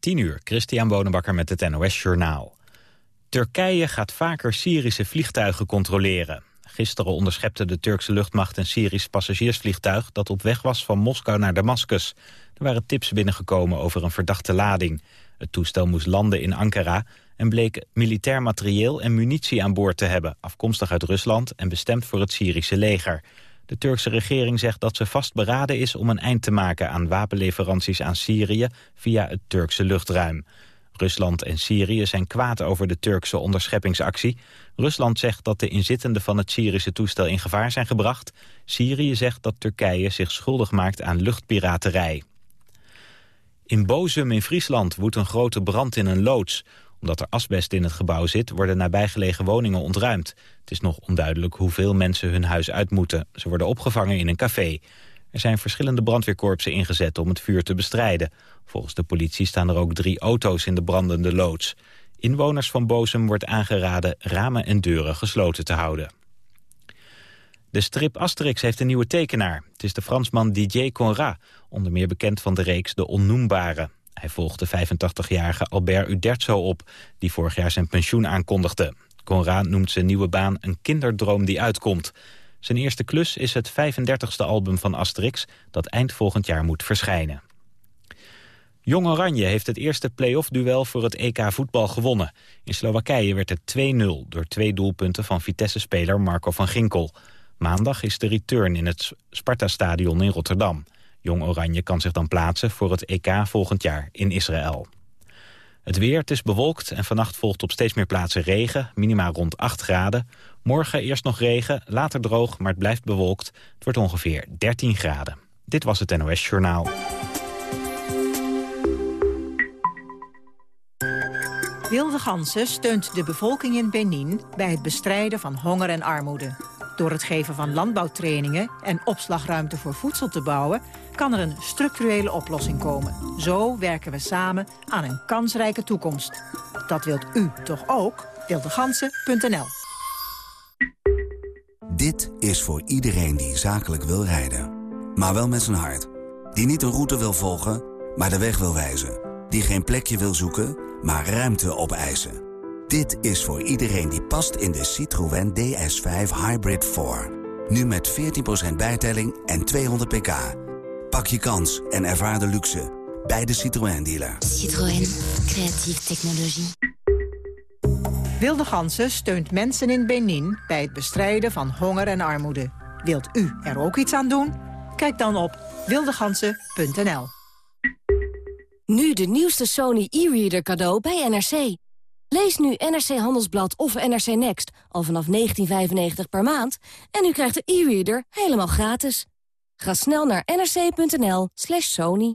10 uur, Christian Bonenbakker met het NOS Journaal. Turkije gaat vaker Syrische vliegtuigen controleren. Gisteren onderschepte de Turkse luchtmacht een Syrisch passagiersvliegtuig... dat op weg was van Moskou naar Damascus. Er waren tips binnengekomen over een verdachte lading. Het toestel moest landen in Ankara en bleek militair materieel en munitie aan boord te hebben... afkomstig uit Rusland en bestemd voor het Syrische leger. De Turkse regering zegt dat ze vastberaden is om een eind te maken aan wapenleveranties aan Syrië via het Turkse luchtruim. Rusland en Syrië zijn kwaad over de Turkse onderscheppingsactie. Rusland zegt dat de inzittenden van het Syrische toestel in gevaar zijn gebracht. Syrië zegt dat Turkije zich schuldig maakt aan luchtpiraterij. In Bozum in Friesland woedt een grote brand in een loods omdat er asbest in het gebouw zit, worden nabijgelegen woningen ontruimd. Het is nog onduidelijk hoeveel mensen hun huis uit moeten. Ze worden opgevangen in een café. Er zijn verschillende brandweerkorpsen ingezet om het vuur te bestrijden. Volgens de politie staan er ook drie auto's in de brandende loods. Inwoners van Bozum wordt aangeraden ramen en deuren gesloten te houden. De strip Asterix heeft een nieuwe tekenaar. Het is de Fransman Didier Conrad, onder meer bekend van de reeks De Onnoembare. Hij volgde 85-jarige Albert Uderzo op, die vorig jaar zijn pensioen aankondigde. Conrad noemt zijn nieuwe baan een kinderdroom die uitkomt. Zijn eerste klus is het 35ste album van Asterix... dat eind volgend jaar moet verschijnen. Jong Oranje heeft het eerste play-off-duel voor het EK voetbal gewonnen. In Slowakije werd het 2-0 door twee doelpunten van Vitesse-speler Marco van Ginkel. Maandag is de return in het Sparta-stadion in Rotterdam. Jong Oranje kan zich dan plaatsen voor het EK volgend jaar in Israël. Het weer, het is bewolkt en vannacht volgt op steeds meer plaatsen regen, minima rond 8 graden. Morgen eerst nog regen, later droog, maar het blijft bewolkt. Het wordt ongeveer 13 graden. Dit was het NOS Journaal. Wilde Gansen steunt de bevolking in Benin bij het bestrijden van honger en armoede. Door het geven van landbouwtrainingen en opslagruimte voor voedsel te bouwen... kan er een structurele oplossing komen. Zo werken we samen aan een kansrijke toekomst. Dat wilt u toch ook? Wildegansen.nl Dit is voor iedereen die zakelijk wil rijden. Maar wel met zijn hart. Die niet een route wil volgen, maar de weg wil wijzen. Die geen plekje wil zoeken, maar ruimte opeisen. Dit is voor iedereen die past in de Citroën DS5 Hybrid 4. Nu met 14% bijtelling en 200 pk. Pak je kans en ervaar de luxe bij de Citroën dealer. Citroën, creatieve technologie. Wilde Gansen steunt mensen in Benin bij het bestrijden van honger en armoede. Wilt u er ook iets aan doen? Kijk dan op wildegansen.nl. Nu de nieuwste Sony e-reader cadeau bij NRC. Lees nu NRC Handelsblad of NRC Next al vanaf 19,95 per maand... en u krijgt de e-reader helemaal gratis. Ga snel naar nrc.nl slash sony.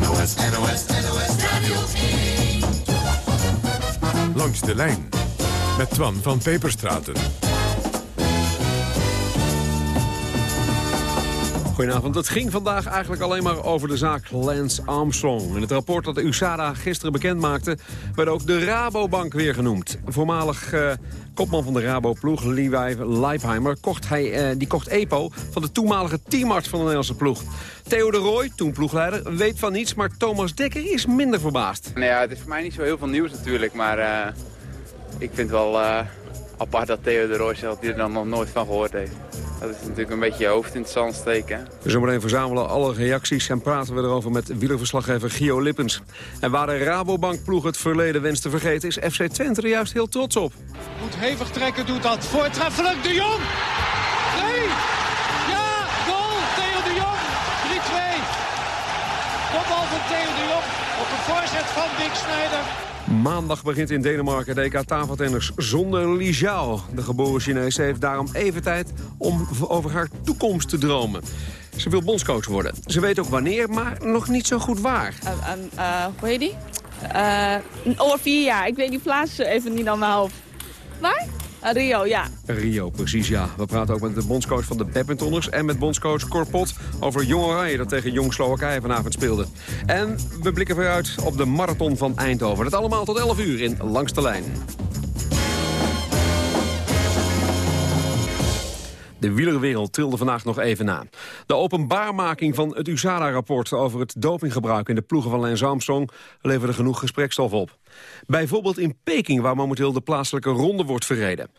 NOS, NOS, NOS Radio 1. Langs de lijn met Twan van Peperstraten. Goedenavond. Het ging vandaag eigenlijk alleen maar over de zaak Lance Armstrong. In het rapport dat de USADA gisteren bekend maakte... werd ook de Rabobank weer genoemd. Voormalig uh, kopman van de Rabo-ploeg, Levi Leipheimer... Kocht hij, uh, die kocht EPO van de toenmalige teamarts van de Nederlandse ploeg. Theo de Roy, toen ploegleider, weet van niets... maar Thomas Dekker is minder verbaasd. Nou ja, het is voor mij niet zo heel veel nieuws natuurlijk... maar uh, ik vind wel apart dat Theo de Roy dat hij er dan nog nooit van gehoord heeft. Dat is natuurlijk een beetje je hoofd in het zand steken. Zometeen verzamelen alle reacties en praten we erover met wielerverslaggever Gio Lippens. En waar de Rabobank-ploeg het verleden wenst te vergeten... is FC Twente er juist heel trots op. Moet hevig trekken, doet dat. Voortreffelijk, De Jong! Nee! Ja, goal! Theo De Jong! 3-2. Kopbal van Theo De Jong op een voorzet van Dick Snijder. Maandag begint in Denemarken de EK tafeltenners zonder Li. De geboren Chinese heeft daarom even tijd om over haar toekomst te dromen. Ze wil bondscoach worden. Ze weet ook wanneer, maar nog niet zo goed waar. Uh, uh, hoe heet die? Over vier jaar. Ik weet die plaats even niet aan mijn hoofd. Waar? Uh, Rio, ja. Rio, precies, ja. We praten ook met de bondscoach van de badmintonners... en met bondscoach Corpot over Jong Oranje... dat tegen Jong Slowakije vanavond speelde. En we blikken vooruit op de marathon van Eindhoven. Dat allemaal tot 11 uur in Langs de Lijn. De wielerwereld trilde vandaag nog even na. De openbaarmaking van het USADA-rapport over het dopinggebruik in de ploegen van Lance Armstrong leverde genoeg gesprekstof op. Bijvoorbeeld in Peking, waar momenteel de plaatselijke ronde wordt verreden.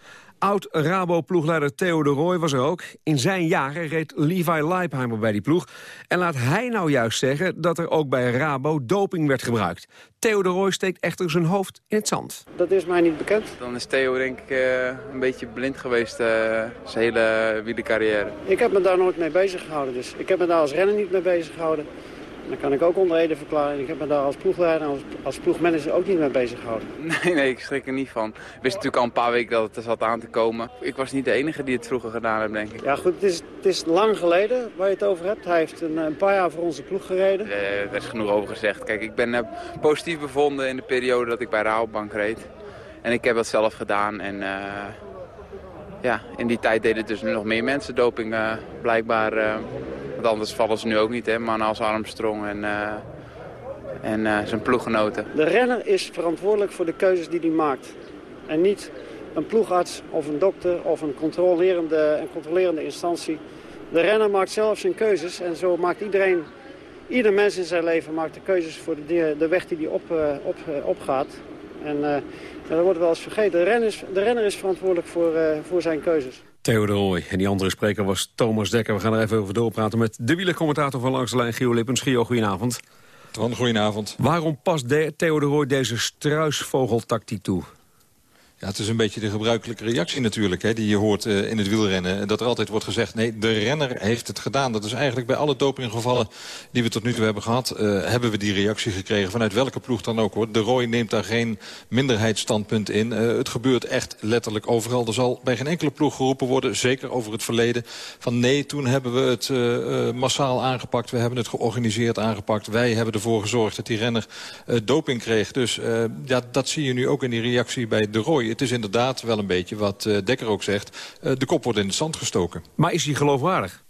Oud-Rabo-ploegleider Theo de Roy was er ook. In zijn jaren reed Levi Leipheimer bij die ploeg. En laat hij nou juist zeggen dat er ook bij Rabo doping werd gebruikt. Theo de Roy steekt echter zijn hoofd in het zand. Dat is mij niet bekend. Dan is Theo denk ik uh, een beetje blind geweest uh, zijn hele wielercarrière. Ik heb me daar nooit mee bezig gehouden. Dus ik heb me daar als renner niet mee bezig gehouden. Dat kan ik ook onder Ede verklaren. Ik heb me daar als ploegleider en als, als ploegmanager ook niet mee bezig gehouden. Nee, nee, ik schrik er niet van. Ik wist natuurlijk al een paar weken dat het er zat aan te komen. Ik was niet de enige die het vroeger gedaan heeft, denk ik. Ja goed, het is, het is lang geleden waar je het over hebt. Hij heeft een, een paar jaar voor onze ploeg gereden. Uh, er is genoeg over gezegd. Kijk, ik ben uh, positief bevonden in de periode dat ik bij Rabobank reed. En ik heb dat zelf gedaan en... Uh, ja, in die tijd deden dus nog meer mensen doping blijkbaar. Anders vallen ze nu ook niet, hè? Mannen als Armstrong en, uh, en uh, zijn ploeggenoten. De renner is verantwoordelijk voor de keuzes die hij maakt. En niet een ploegarts of een dokter of een controlerende, een controlerende instantie. De renner maakt zelf zijn keuzes en zo maakt iedereen... Ieder mens in zijn leven maakt de keuzes voor de, de weg die hij op, uh, op, opgaat. En uh, dat wordt wel eens vergeten. De renner is, de renner is verantwoordelijk voor, voor zijn keuzes. Theo de Rooij. En die andere spreker was Thomas Dekker. We gaan er even over doorpraten met de wielercommentator van Langs de Lijn, Gio Lippens. Gio, goedenavond. Twan, goedenavond. Waarom past de Theo de Rooij deze struisvogeltactiek toe? Ja, het is een beetje de gebruikelijke reactie natuurlijk, hè, die je hoort uh, in het wielrennen. Dat er altijd wordt gezegd, nee, de renner heeft het gedaan. Dat is eigenlijk bij alle dopinggevallen die we tot nu toe hebben gehad... Uh, hebben we die reactie gekregen, vanuit welke ploeg dan ook. hoor. De Roy neemt daar geen minderheidsstandpunt in. Uh, het gebeurt echt letterlijk overal. Er zal bij geen enkele ploeg geroepen worden, zeker over het verleden... van nee, toen hebben we het massaal aangepakt. We hebben het georganiseerd aangepakt. Wij hebben ervoor gezorgd dat die renner doping kreeg. Dus ja, dat zie je nu ook in die reactie bij de Roy het is inderdaad wel een beetje wat uh, Dekker ook zegt. Uh, de kop wordt in de zand gestoken. Maar is hij geloofwaardig?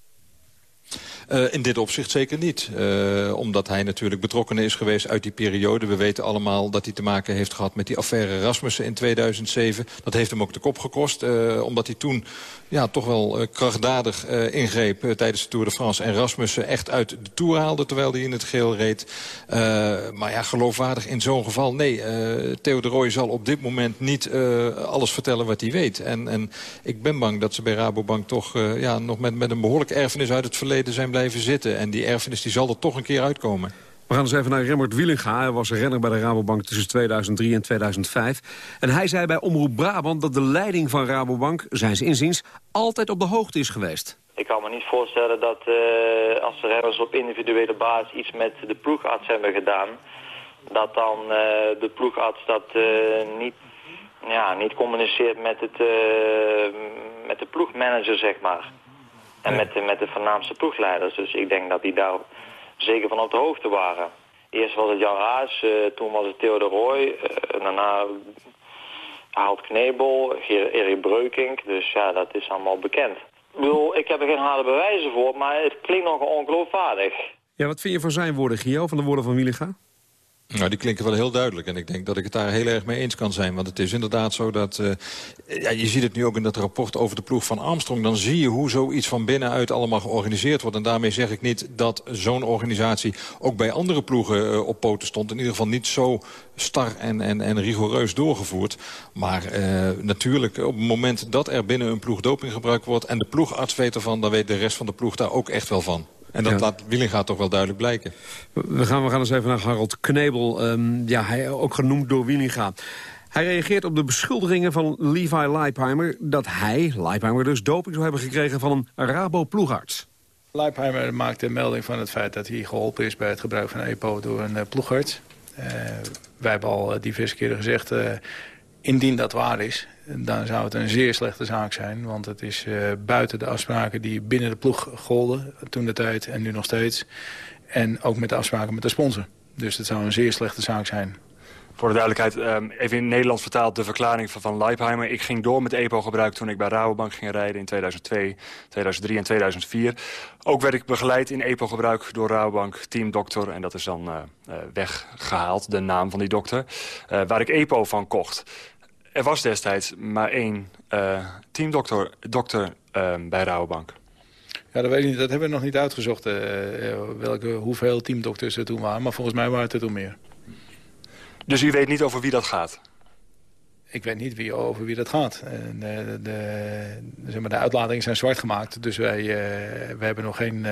Uh, in dit opzicht zeker niet. Uh, omdat hij natuurlijk betrokken is geweest uit die periode. We weten allemaal dat hij te maken heeft gehad met die affaire Rasmussen in 2007. Dat heeft hem ook de kop gekost. Uh, omdat hij toen ja, toch wel krachtdadig ingreep tijdens de Tour de France. En Rasmussen echt uit de Tour haalde terwijl hij in het geel reed. maar ja, geloofwaardig in zo'n geval. Nee, Theo de Roy zal op dit moment niet alles vertellen wat hij weet. En, en ik ben bang dat ze bij Rabobank toch ja, nog met, met een behoorlijk erfenis uit het verleden zijn blijven zitten. En die erfenis die zal er toch een keer uitkomen. We gaan eens even naar Remmert Wielinga. Hij was renner bij de Rabobank tussen 2003 en 2005. En hij zei bij Omroep Brabant dat de leiding van Rabobank, zijn inziens, altijd op de hoogte is geweest. Ik kan me niet voorstellen dat uh, als de renners op individuele basis iets met de ploegarts hebben gedaan... dat dan uh, de ploegarts dat uh, niet, ja, niet communiceert met, het, met de ploegmanager, zeg maar. En met, de, met de voornaamste ploegleiders. Dus ik denk dat die daar zeker van op de hoogte waren. Eerst was het Jan Raas, uh, toen was het Theo de Roy. Uh, daarna Haalt Knebel, Erik Breukink. Dus ja, dat is allemaal bekend. Ik bedoel, ik heb er geen harde bewijzen voor, maar het klinkt nog ongeloofwaardig. Ja, wat vind je van zijn woorden, Gio, van de woorden van Wielinga? Nou, die klinken wel heel duidelijk. En ik denk dat ik het daar heel erg mee eens kan zijn. Want het is inderdaad zo dat... Uh, ja, je ziet het nu ook in dat rapport over de ploeg van Armstrong. Dan zie je hoe zoiets van binnenuit allemaal georganiseerd wordt. En daarmee zeg ik niet dat zo'n organisatie ook bij andere ploegen uh, op poten stond. In ieder geval niet zo star en, en, en rigoureus doorgevoerd. Maar uh, natuurlijk, op het moment dat er binnen een ploeg doping gebruikt wordt... en de ploegarts weet ervan, dan weet de rest van de ploeg daar ook echt wel van. En dat ja. laat Willinga toch wel duidelijk blijken. We gaan, we gaan eens even naar Harold Knebel. Um, ja, hij, ook genoemd door Willinga. Hij reageert op de beschuldigingen van Levi Leipheimer... dat hij, Leipheimer dus, doping zou hebben gekregen van een Rabo-ploegarts. Leipheimer maakte melding van het feit dat hij geholpen is... bij het gebruik van EPO door een uh, ploegarts. Uh, wij hebben al diverse keren gezegd... Uh, indien dat waar is, dan zou het een zeer slechte zaak zijn. Want het is uh, buiten de afspraken die binnen de ploeg golden toen de tijd en nu nog steeds. En ook met de afspraken met de sponsor. Dus het zou een zeer slechte zaak zijn. Voor de duidelijkheid, um, even in Nederlands vertaald de verklaring van, van Leipheimer. Ik ging door met EPO-gebruik toen ik bij Rabobank ging rijden in 2002, 2003 en 2004. Ook werd ik begeleid in EPO-gebruik door Rabobank teamdokter. En dat is dan uh, uh, weggehaald, de naam van die dokter. Waar ik EPO van kocht. Er was destijds maar één uh, teamdokter dokter, uh, bij Rabobank. Ja, dat weet ik niet. Dat hebben we nog niet uitgezocht. Uh, welke, hoeveel teamdokters er toen waren. Maar volgens mij waren het er toen meer. Dus u weet niet over wie dat gaat? Ik weet niet wie, over wie dat gaat. De, de, zeg maar, de uitlatingen zijn zwart gemaakt. Dus wij, we hebben nog geen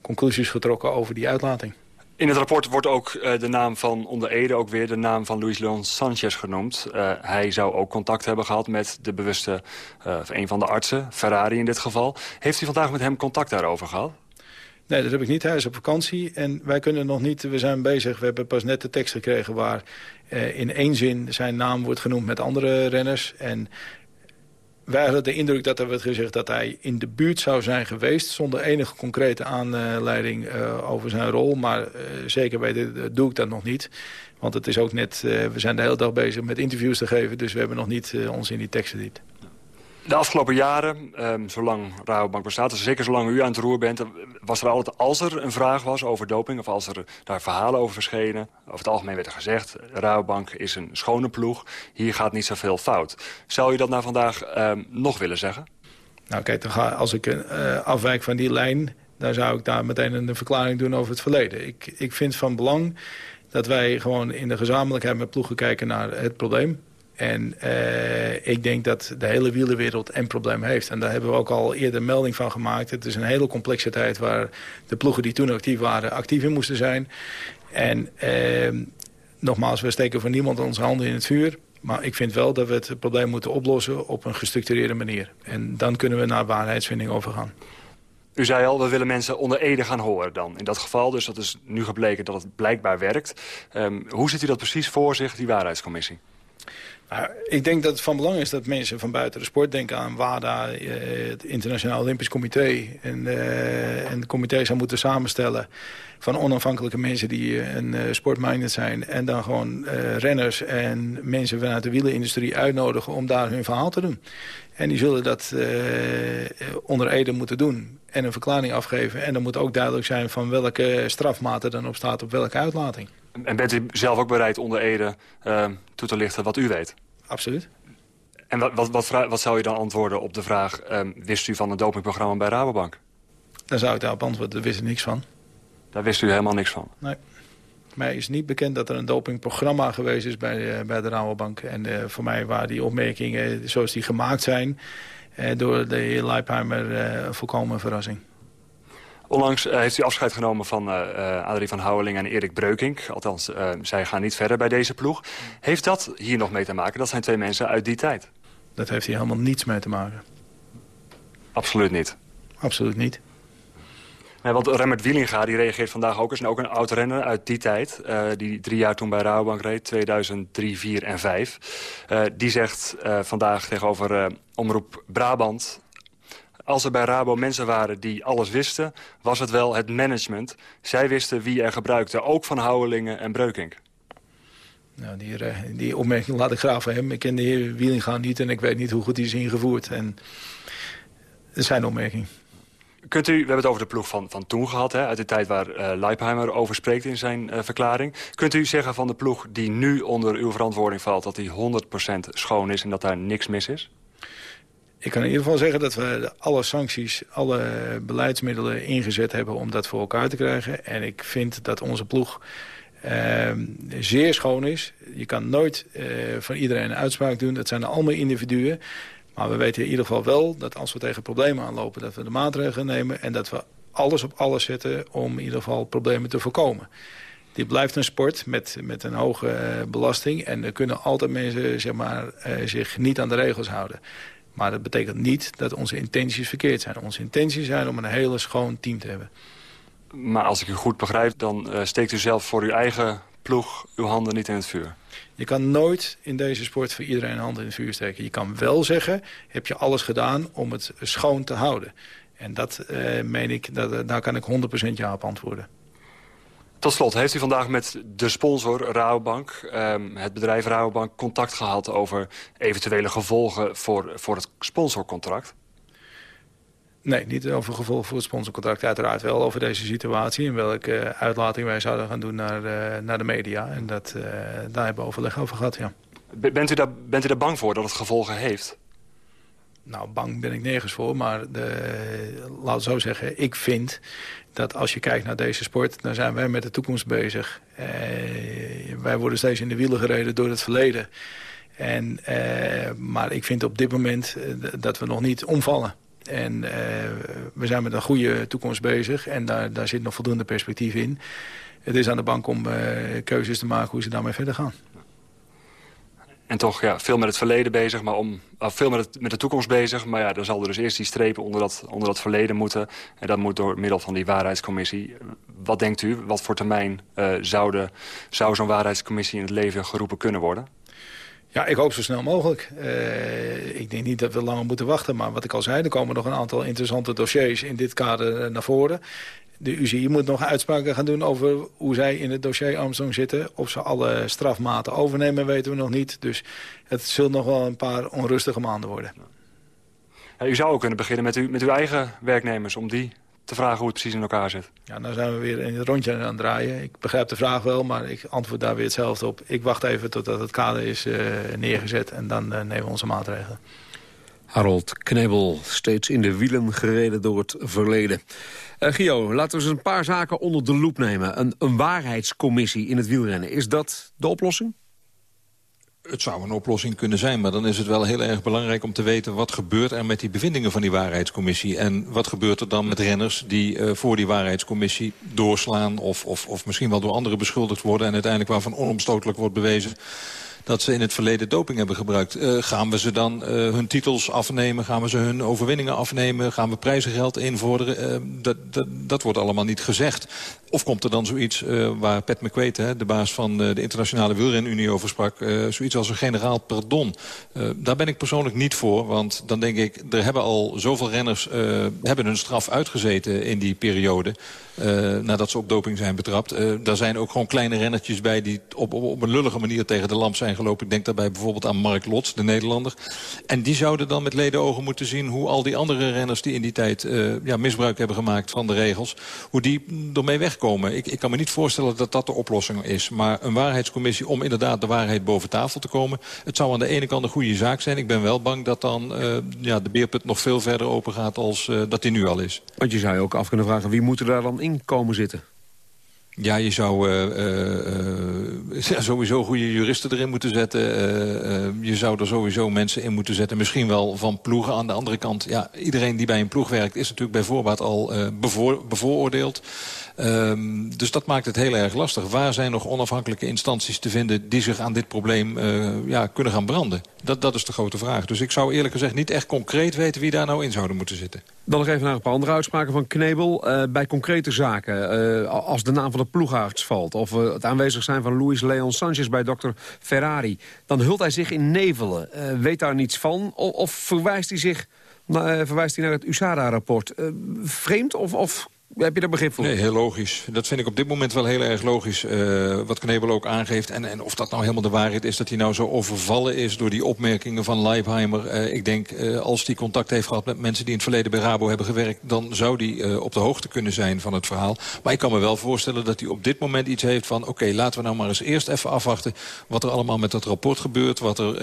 conclusies getrokken over die uitlating. In het rapport wordt ook uh, de naam van onder Ede, ook weer de naam van Luis Leon Sanchez genoemd. Uh, hij zou ook contact hebben gehad met de bewuste, uh, een van de artsen, Ferrari in dit geval. Heeft u vandaag met hem contact daarover gehad? Nee, dat heb ik niet. Hij is op vakantie en wij kunnen nog niet, we zijn bezig. We hebben pas net de tekst gekregen waar in één zin zijn naam wordt genoemd met andere renners. En wij hadden de indruk dat er werd gezegd dat hij in de buurt zou zijn geweest... zonder enige concrete aanleiding uh, over zijn rol. Maar uh, zeker weten doe ik dat nog niet. Want het is ook net, we zijn de hele dag bezig met interviews te geven... dus we hebben nog niet ons in die teksten verdiept. De afgelopen jaren, um, zolang Rabobank bestaat, zeker zolang u aan het roer bent... was er altijd, als er een vraag was over doping... of als er daar verhalen over verschenen... over het algemeen werd er gezegd... Rabobank is een schone ploeg, hier gaat niet zoveel fout. Zou u dat nou vandaag um, nog willen zeggen? Nou kijk, als ik uh, afwijk van die lijn... dan zou ik daar meteen een verklaring doen over het verleden. Ik, ik vind van belang dat wij gewoon in de gezamenlijkheid met ploegen kijken naar het probleem en uh, ik denk dat de hele wielerwereld een probleem heeft. En daar hebben we ook al eerder melding van gemaakt. Het is een hele complexe tijd waar de ploegen die toen actief waren... actief in moesten zijn. En uh, nogmaals, we steken voor niemand onze handen in het vuur. Maar ik vind wel dat we het probleem moeten oplossen op een gestructureerde manier. En dan kunnen we naar waarheidsvinding overgaan. U zei al, we willen mensen onder ede gaan horen dan. In dat geval, dus dat is nu gebleken dat het blijkbaar werkt. Um, hoe ziet u dat precies voor zich, die waarheidscommissie? Nou, ik denk dat het van belang is dat mensen van buiten de sport denken aan WADA, eh, het Internationaal Olympisch Comité. En, uh, en het comité zou moeten samenstellen van onafhankelijke mensen die uh, een uh, sportminded zijn. En dan gewoon renners en mensen vanuit de wielenindustrie uitnodigen om daar hun verhaal te doen. En die zullen dat onder Ede moeten doen en een verklaring afgeven. En dan moet ook duidelijk zijn van welke strafmaat er dan op staat op welke uitlating. En bent u zelf ook bereid onder Ede toe te lichten wat u weet? Absoluut. En wat, wat, wat, wat zou je dan antwoorden op de vraag... Um, wist u van een dopingprogramma bij Rabobank? Dan zou ik daarop antwoorden, daar wist ik niks van. Daar wist u helemaal niks van? Nee. Mij is niet bekend dat er een dopingprogramma geweest is bij, uh, bij de Rabobank. En uh, voor mij waren die opmerkingen zoals die gemaakt zijn... Uh, door de heer Leipheimer volkomen verrassing. Onlangs uh, heeft u afscheid genomen van uh, Adrie van Houweling en Erik Breukink. Althans, zij gaan niet verder bij deze ploeg. Heeft dat hier nog mee te maken? Dat zijn twee mensen uit die tijd. Dat heeft hier helemaal niets mee te maken. Absoluut niet? Absoluut niet. Nee, want Remmert Wielinga die reageert vandaag ook eens. ook een oud-renner uit die tijd. Uh, die drie jaar toen bij Rabobank reed. 2003, 4 en 5. Uh, die zegt uh, vandaag tegenover Omroep Brabant... Als er bij Rabo mensen waren die alles wisten, was het wel het management. Zij wisten wie er gebruikte, ook van Houwelingen en Breukink. Nou, die, die opmerking laat ik graag van hem. Ik ken de heer Wielinga niet en ik weet niet hoe goed hij is ingevoerd. En dat is zijn opmerking. Kunt u, we hebben het over de ploeg van, van toen gehad, hè, uit de tijd waar uh, Leipheimer over spreekt in zijn uh, verklaring. Kunt u zeggen van de ploeg die nu onder uw verantwoording valt dat die 100% schoon is en dat daar niks mis is? Ik kan in ieder geval zeggen dat we alle sancties, alle beleidsmiddelen ingezet hebben om dat voor elkaar te krijgen. En ik vind dat onze ploeg uh, zeer schoon is. Je kan nooit uh, van iedereen een uitspraak doen. Dat zijn allemaal individuen. Maar we weten in ieder geval wel dat als we tegen problemen aanlopen... dat we de maatregelen nemen en dat we alles op alles zetten... om in ieder geval problemen te voorkomen. Dit blijft een sport met, met een hoge uh, belasting. En er kunnen altijd mensen zeg maar, uh, zich niet aan de regels houden. Maar dat betekent niet dat onze intenties verkeerd zijn. Onze intenties zijn om een hele schoon team te hebben. Maar als ik u goed begrijp, dan uh, steekt u zelf voor uw eigen ploeg uw handen niet in het vuur. Je kan nooit in deze sport voor iedereen een hand in het vuur steken. Je kan wel zeggen, heb je alles gedaan om het schoon te houden. En dat uh, meen ik, dat, daar kan ik 100% ja op antwoorden. Tot slot, heeft u vandaag met de sponsor Rabobank, um, het bedrijf Rabobank, contact gehad over eventuele gevolgen voor, voor het sponsorcontract? Nee, niet over gevolgen voor het sponsorcontract. Uiteraard wel over deze situatie en welke uitlating wij zouden gaan doen naar, uh, naar de media. En dat, uh, daar hebben we overleg over gehad, ja. Bent u, daar, bent u daar bang voor dat het gevolgen heeft? Nou, bang ben ik nergens voor, maar de, laat het zo zeggen. Ik vind dat als je kijkt naar deze sport, dan zijn wij met de toekomst bezig. Eh, wij worden steeds in de wielen gereden door het verleden. En, eh, maar ik vind op dit moment eh, dat we nog niet omvallen. En we zijn met een goede toekomst bezig en daar, daar zit nog voldoende perspectief in. Het is aan de bank om keuzes te maken hoe ze daarmee verder gaan. En toch ja, veel met het verleden bezig, maar om, veel met, het, met de toekomst bezig. Maar ja, dan zal er dus eerst die strepen onder dat, onder dat verleden moeten. En dat moet door middel van die waarheidscommissie. Wat denkt u? Wat voor termijn uh, zou, zou zo'n waarheidscommissie in het leven geroepen kunnen worden? Ja, ik hoop zo snel mogelijk. Uh, ik denk niet dat we langer moeten wachten. Maar wat ik al zei, er komen nog een aantal interessante dossiers in dit kader naar voren. De UCI moet nog uitspraken gaan doen over hoe zij in het dossier Armstrong zitten. Of ze alle strafmaten overnemen, weten we nog niet. Dus het zullen nog wel een paar onrustige maanden worden. Ja, u zou ook kunnen beginnen met, u, met uw eigen werknemers... om die te vragen hoe het precies in elkaar zit. Ja, nou zijn we weer in het rondje aan het draaien. Ik begrijp de vraag wel, maar ik antwoord daar weer hetzelfde op. Ik wacht even totdat het kader is uh, neergezet en dan uh, nemen we onze maatregelen. Harold Knebel, steeds in de wielen gereden door het verleden. Uh, Gio, laten we eens een paar zaken onder de loep nemen. Een, een waarheidscommissie in het wielrennen, is dat de oplossing? Het zou een oplossing kunnen zijn, maar dan is het wel heel erg belangrijk om te weten... wat gebeurt er met die bevindingen van die waarheidscommissie. En wat gebeurt er dan met renners die uh, voor die waarheidscommissie doorslaan... Of, of, of misschien wel door anderen beschuldigd worden... en uiteindelijk waarvan onomstotelijk wordt bewezen dat ze in het verleden doping hebben gebruikt. Uh, gaan we ze dan uh, hun titels afnemen? Gaan we ze hun overwinningen afnemen? Gaan we prijzengeld invorderen? Uh, dat, dat, dat wordt allemaal niet gezegd. Of komt er dan zoiets waar Pat McQuaid, de baas van de Internationale Wielrenunie, over sprak... zoiets als een generaal pardon. daar ben ik persoonlijk niet voor, want dan denk ik... er hebben al zoveel renners hebben hun straf uitgezeten in die periode... Nadat ze op doping zijn betrapt. Daar zijn ook gewoon kleine rennertjes bij die op, op, op, een lullige manier tegen de lamp zijn gelopen. Ik denk daarbij bijvoorbeeld aan Mark Lots, de Nederlander. En die zouden dan met ledenogen moeten zien hoe al die andere renners die in die tijd ja, misbruik hebben gemaakt van de regels, hoe die ermee wegkomen. Ik, ik kan me niet voorstellen dat dat de oplossing is. Maar een waarheidscommissie om inderdaad de waarheid boven tafel te komen. Het zou aan de ene kant een goede zaak zijn. Ik ben wel bang dat dan ja, de beerput nog veel verder open gaat als dat die nu al is. Want je zou je ook af kunnen vragen, wie moet er daar dan in komen zitten? Ja, je zou uh, uh, sowieso goede juristen erin moeten zetten. Je zou er sowieso mensen in moeten zetten. Misschien wel van ploegen. Aan de andere kant, ja, iedereen die bij een ploeg werkt... is natuurlijk bij voorbaat al bevoor, bevooroordeeld. Um, dus dat maakt het heel erg lastig. Waar zijn nog onafhankelijke instanties te vinden... die zich aan dit probleem uh, ja, kunnen gaan branden? Dat, dat is de grote vraag. Dus ik zou eerlijk gezegd niet echt concreet weten... wie daar nou in zouden moeten zitten. Dan nog even naar een paar andere uitspraken van Knebel. Uh, bij concrete zaken, uh, als de naam van de ploegarts valt... of het aanwezig zijn van Luis Leon Sanchez bij dokter Ferrari... dan hult hij zich in nevelen. weet daar niets van? Of, of verwijst hij zich... verwijst hij naar het USADA-rapport. vreemd of, of heb je daar begrip voor? Nee, heel logisch. Dat vind ik op dit moment wel heel erg logisch. Uh, wat Knebel ook aangeeft. En, en of dat nou helemaal de waarheid is... dat hij nou zo overvallen is door die opmerkingen van Leipheimer. Uh, ik denk, uh, als hij contact heeft gehad met mensen... die in het verleden bij Rabo hebben gewerkt... dan zou hij op de hoogte kunnen zijn van het verhaal. Maar ik kan me wel voorstellen dat hij op dit moment iets heeft van... oké, laten we nou maar eens eerst even afwachten... wat er allemaal met dat rapport gebeurt. Wat er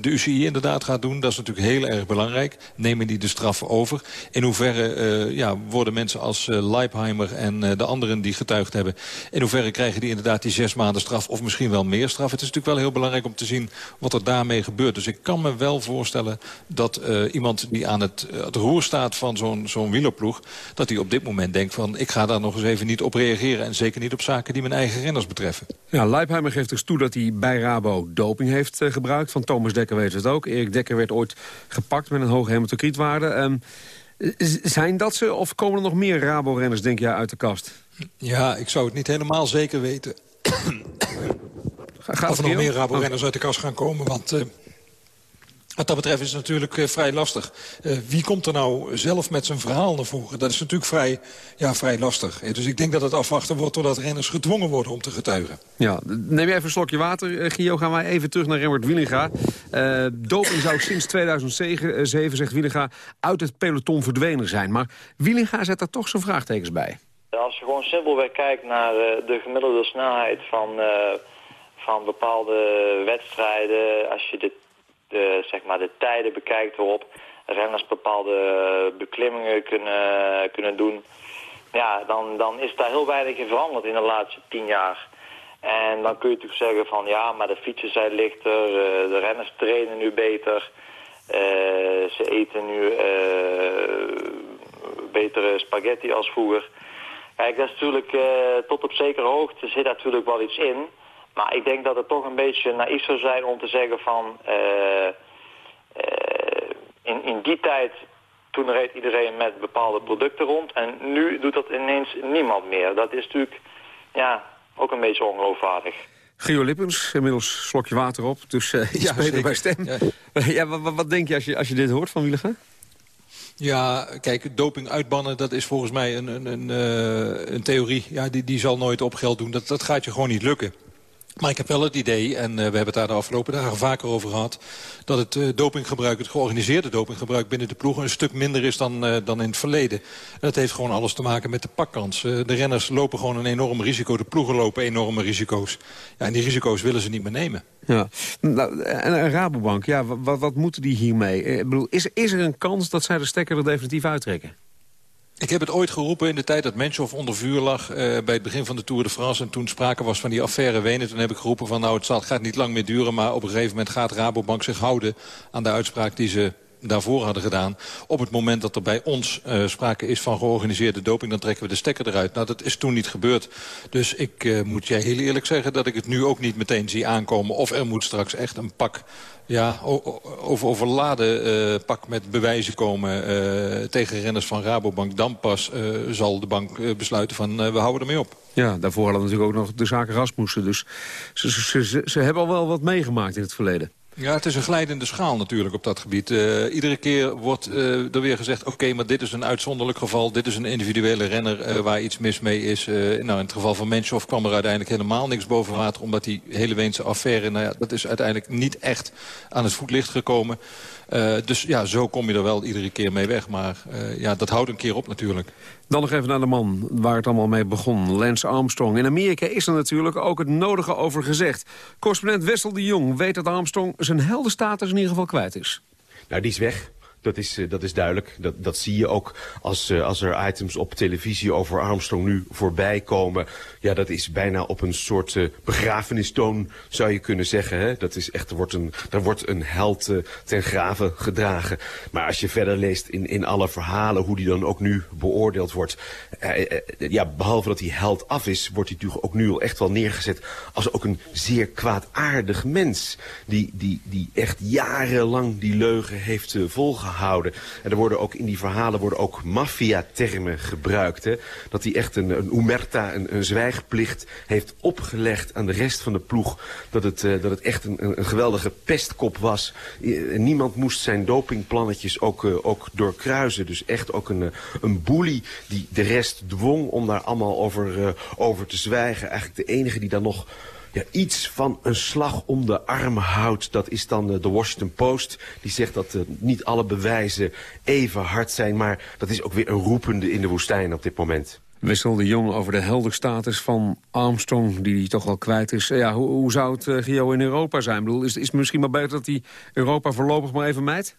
de UCI inderdaad gaat doen. Dat is natuurlijk heel erg belangrijk. Nemen die de straf over? In hoeverre ja, worden mensen als... Leipheimer en uh, de anderen die getuigd hebben. In hoeverre krijgen die inderdaad die zes maanden straf of misschien wel meer straf. Het is natuurlijk wel heel belangrijk om te zien wat er daarmee gebeurt. Dus ik kan me wel voorstellen dat uh, iemand die aan het, uh, het roer staat van zo'n zo'n wielerploeg... dat hij op dit moment denkt van ik ga daar nog eens even niet op reageren. En zeker niet op zaken die mijn eigen renners betreffen. Ja, Leipheimer geeft dus toe dat hij bij Rabo doping heeft gebruikt. Van Thomas Dekker weet het ook. Erik Dekker werd ooit gepakt met een hoge hematocrietwaarde. Um, zijn dat ze of komen er nog meer Rabo-renners, denk jij, uit de kast? Ja, ik zou het niet helemaal zeker weten. Gaat of er nog meer Rabo-renners uit de kast gaan komen, want... Uh, wat dat betreft is het natuurlijk uh, vrij lastig. Uh, wie komt er nou zelf met zijn verhaal naar voren? Dat is natuurlijk vrij, ja, vrij lastig. Uh, dus ik denk dat het afwachten wordt totdat renners gedwongen worden om te getuigen. Ja, neem even een slokje water. Gio, gaan wij even terug naar Remmert Wielinga. doping zou sinds 2007, zegt Wielinga, uit het peloton verdwenen zijn. Maar Wielinga zet daar toch zijn vraagtekens bij. Als je gewoon simpelweg kijkt naar de gemiddelde snelheid van van bepaalde wedstrijden, als je de, de, zeg maar de tijden bekijkt waarop renners bepaalde beklimmingen kunnen, kunnen doen, ja, dan, dan is daar heel weinig in veranderd in de laatste tien jaar. En dan kun je natuurlijk zeggen van ja, maar de fietsen zijn lichter, uh, de renners trainen nu beter. Uh, ze eten nu uh, betere spaghetti als vroeger. Kijk, dat is natuurlijk tot op zekere hoogte zit natuurlijk wel iets in. Maar ik denk dat het toch een beetje naïef zou zijn om te zeggen van... in, in die tijd, toen reed iedereen met bepaalde producten rond. En nu doet dat ineens niemand meer. Dat is natuurlijk, ja, ook een beetje ongeloofwaardig. Gio Lippens, inmiddels slokje water op, dus uh, iets ja, beter bij stem. Ja. ja wat, wat, denk je als, je als je dit hoort van Wieligen? Ja, kijk, doping uitbannen, dat is volgens mij een, een, een, uh, een theorie. Ja, die, die zal nooit op geld doen. Dat, dat gaat je gewoon niet lukken. Maar ik heb wel het idee, en uh, we hebben het daar de afgelopen dagen vaker over gehad... dat het uh, dopinggebruik, het georganiseerde dopinggebruik binnen de ploegen... een stuk minder is dan, uh, dan in het verleden. En dat heeft gewoon alles te maken met de pakkans. de renners lopen gewoon een enorm risico. De ploegen lopen enorme risico's. Ja, en die risico's willen ze niet meer nemen. Ja. Nou, en Rabobank, ja, wat, wat moeten die hiermee? Ik bedoel, is, is er een kans dat zij de stekker er definitief uittrekken? Ik heb het ooit geroepen in de tijd dat Menschhoff onder vuur lag... Uh, bij het begin van de Tour de France. En toen sprake was van die affaire Wenen. Toen heb ik geroepen van nou het gaat niet lang meer duren... maar op een gegeven moment gaat Rabobank zich houden aan de uitspraak die ze daarvoor hadden gedaan. Op het moment dat er bij ons uh, sprake is van georganiseerde doping... dan trekken we de stekker eruit. Nou, dat is toen niet gebeurd. Dus ik uh, moet jij heel eerlijk zeggen dat ik het nu ook niet meteen zie aankomen. Of er moet straks echt een pak ja, over, overladen uh, pak met bewijzen komen uh, tegen renners van Rabobank. Dan pas uh, zal de bank besluiten van we houden ermee op. Ja, daarvoor hadden we natuurlijk ook nog de zaken Rasmussen. Dus ze, ze, ze, ze hebben al wel wat meegemaakt in het verleden. Ja, het is een glijdende schaal natuurlijk op dat gebied. Uh, iedere keer wordt uh, er weer gezegd... oké, maar dit is een uitzonderlijk geval. Dit is een individuele renner uh, waar iets mis mee is. nou, in het geval van Menschhoff kwam er uiteindelijk helemaal niks boven water... omdat die hele Weense affaire... Nou ja, dat is uiteindelijk niet echt aan het voetlicht gekomen... Dus ja, zo kom je er wel iedere keer mee weg. Maar ja, dat houdt een keer op natuurlijk. Dan nog even naar de man waar het allemaal mee begon. Lance Armstrong. In Amerika is er natuurlijk ook het nodige over gezegd. Correspondent Wessel de Jong weet dat Armstrong zijn heldenstatus in ieder geval kwijt is. Nou, die is weg. Dat is, eh, dat is duidelijk. Dat, dat zie je ook als, uh, als er items op televisie over Armstrong nu voorbij komen. Ja, dat is bijna op een soort uh, begrafenistoon, zou je kunnen zeggen. Hè? Dat is echt, wordt een, er wordt een held ten graven gedragen. Maar als je verder leest in, in alle verhalen, hoe die dan ook nu beoordeeld wordt. ja, behalve dat hij held af is, wordt hij natuurlijk ook nu al echt wel neergezet als ook een zeer kwaadaardig mens. Die, die, die echt jarenlang die leugen heeft volgehouden houden. En er worden ook in die verhalen worden ook maffia-termen gebruikt. Hè? Dat hij echt een, een een, een zwijgplicht heeft opgelegd aan de rest van de ploeg. Dat het, uh, dat het echt een, een, geweldige pestkop was. Uh, niemand moest zijn dopingplannetjes ook, uh, ook doorkruisen. Dus echt ook een, een boelie die de rest dwong om daar allemaal over, over te zwijgen. Eigenlijk de enige die dan nog ja, iets van een slag om de arm houdt. Dat is dan uh, de Washington Post. Die zegt dat uh, niet alle bewijzen even hard zijn. Maar dat is ook weer een roepende in de woestijn op dit moment. Wissel de Jong over de helderstatus van Armstrong, die hij toch wel kwijt is. Ja, hoe, hoe zou het uh, Gio in Europa zijn? Ik bedoel, is, is het misschien maar beter dat hij Europa voorlopig maar even mijt?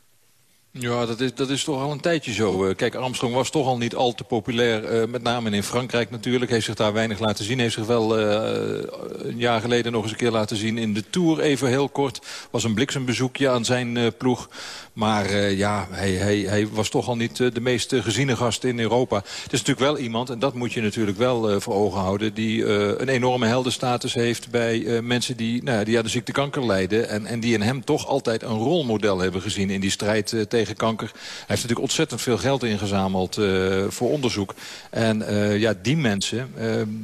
Ja, dat is, dat is toch al een tijdje zo. Uh, kijk, Armstrong was toch al niet al te populair. Uh, met name in Frankrijk natuurlijk. Heeft zich daar weinig laten zien. Heeft zich wel uh, een jaar geleden nog eens een keer laten zien in de Tour. Even heel kort. Was een bliksembezoekje aan zijn ploeg. Maar ja, hij, hij, hij was toch al niet de meest geziene gast in Europa. Het is natuurlijk wel iemand, en dat moet je natuurlijk wel voor ogen houden... die een enorme heldenstatus heeft bij mensen die, nou, die aan de ziekte kanker lijden. En, en die in hem toch altijd een rolmodel hebben gezien in die strijd tegen kanker. Hij heeft natuurlijk ontzettend veel geld ingezameld voor onderzoek. En ja, die mensen,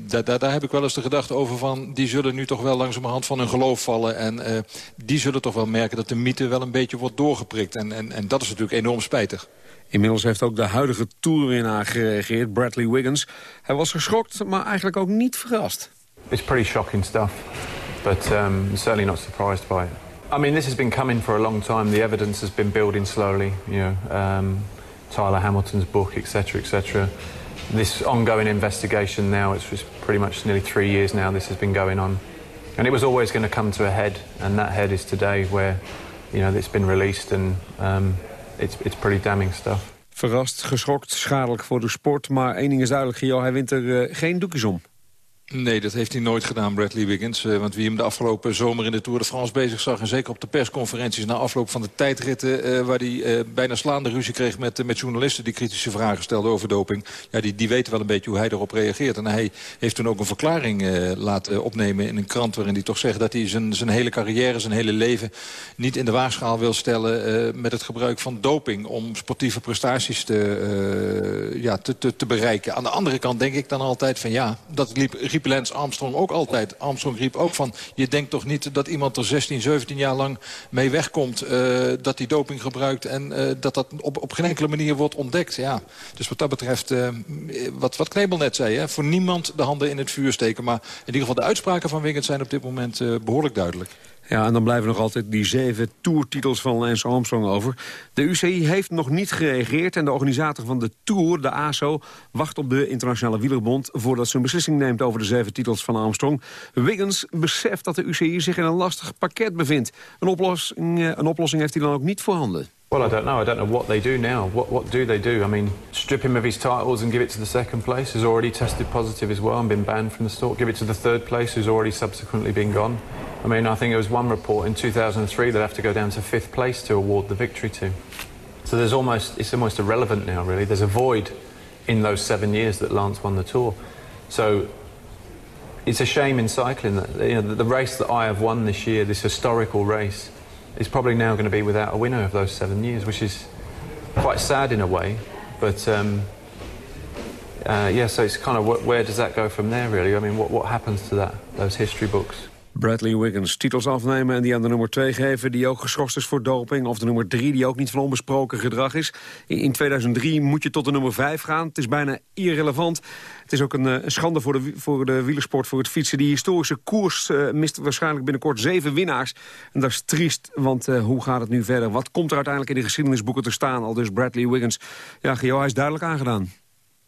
daar, daar, daar heb ik wel eens de gedachte over van... die zullen nu toch wel langzamerhand van hun geloof vallen. En die zullen toch wel merken dat de mythe wel een beetje wordt doorgeprikt. En, en, en dat is natuurlijk enorm spijtig. Inmiddels heeft ook de huidige toerwinnaar gereageerd, Bradley Wiggins. Hij was geschokt, maar eigenlijk ook niet verrast. It's pretty shocking stuff, but um, certainly not surprised by it. I mean, this has been coming for a long time. The evidence has been building slowly. You know, um, Tyler Hamilton's book, etc., etc. This ongoing investigation now, it's, pretty much nearly three years now this has been going on. And it was always going to come to a head, and that head is today where, you know, it's been released and um, it's, it's pretty damning stuff. Verrast, geschokt, schadelijk voor de sport. Maar één ding is duidelijk, Gio, hij wint er uh, geen doekjes om. Nee, dat heeft hij nooit gedaan, Bradley Wiggins. Uh, want wie hem de afgelopen zomer in de Tour de France bezig zag... en zeker op de persconferenties na afloop van de tijdritten... Uh, waar hij uh, bijna slaande ruzie kreeg met, met journalisten... die kritische vragen stelden over doping... Ja, die, die weten wel een beetje hoe hij erop reageert. En hij heeft toen ook een verklaring laten opnemen in een krant... waarin hij toch zegt dat hij zijn, zijn hele carrière, zijn hele leven... niet in de waagschaal wil stellen met het gebruik van doping... om sportieve prestaties te, ja, te, te, bereiken. Aan de andere kant denk ik dan altijd van ja, dat liep Lance Armstrong ook altijd. Armstrong riep ook van, je denkt toch niet dat iemand er 16, 17 jaar lang mee wegkomt... Uh, dat hij doping gebruikt en uh, dat dat op, op geen enkele manier wordt ontdekt. Ja. Dus wat dat betreft, uh, wat, wat Knebel net zei, hè, voor niemand de handen in het vuur steken. Maar in ieder geval de uitspraken van Wiggins zijn op dit moment behoorlijk duidelijk. Ja, en dan blijven nog altijd die zeven toertitels van Lance Armstrong over. De UCI heeft nog niet gereageerd en de organisator van de Tour, de ASO... wacht op de Internationale Wielerbond voordat ze een beslissing neemt... over de zeven titels van Armstrong. Wiggins beseft dat de UCI zich in een lastig pakket bevindt. Een oplossing, eh, een oplossing heeft hij dan ook niet voorhanden. Well, I don't know. I don't know what they do now. What, what do they do? I mean, strip him of his titles and give it to the second place, who's already tested positive as well and been banned from the sport. Give it to the third place, who's already subsequently been gone. I mean, I think there was one report in 2003 that have to go down to fifth place to award the victory to. So there's almost, it's almost irrelevant now, really. There's a void in those seven years that Lance won the Tour. So it's a shame in cycling that you know, the, the race that I have won this year, this historical race, is probably now going to be without a winner of those seven years, which is quite sad in a way. But um, uh, yeah, so it's kind of wh where does that go from there, really? I mean, what, what happens to that, those history books? Bradley Wiggins titels afnemen en die aan de nummer 2 geven... die ook geschorst is voor doping. Of de nummer 3 die ook niet van onbesproken gedrag is. In 2003 moet je tot de nummer 5 gaan. Het is bijna irrelevant. Het is ook een, een schande voor de, voor de wielersport, voor het fietsen. Die historische koers uh, mist waarschijnlijk binnenkort zeven winnaars. En dat is triest, want uh, hoe gaat het nu verder? Wat komt er uiteindelijk in de geschiedenisboeken te staan? Al dus Bradley Wiggins. Ja, Gio, hij is duidelijk aangedaan.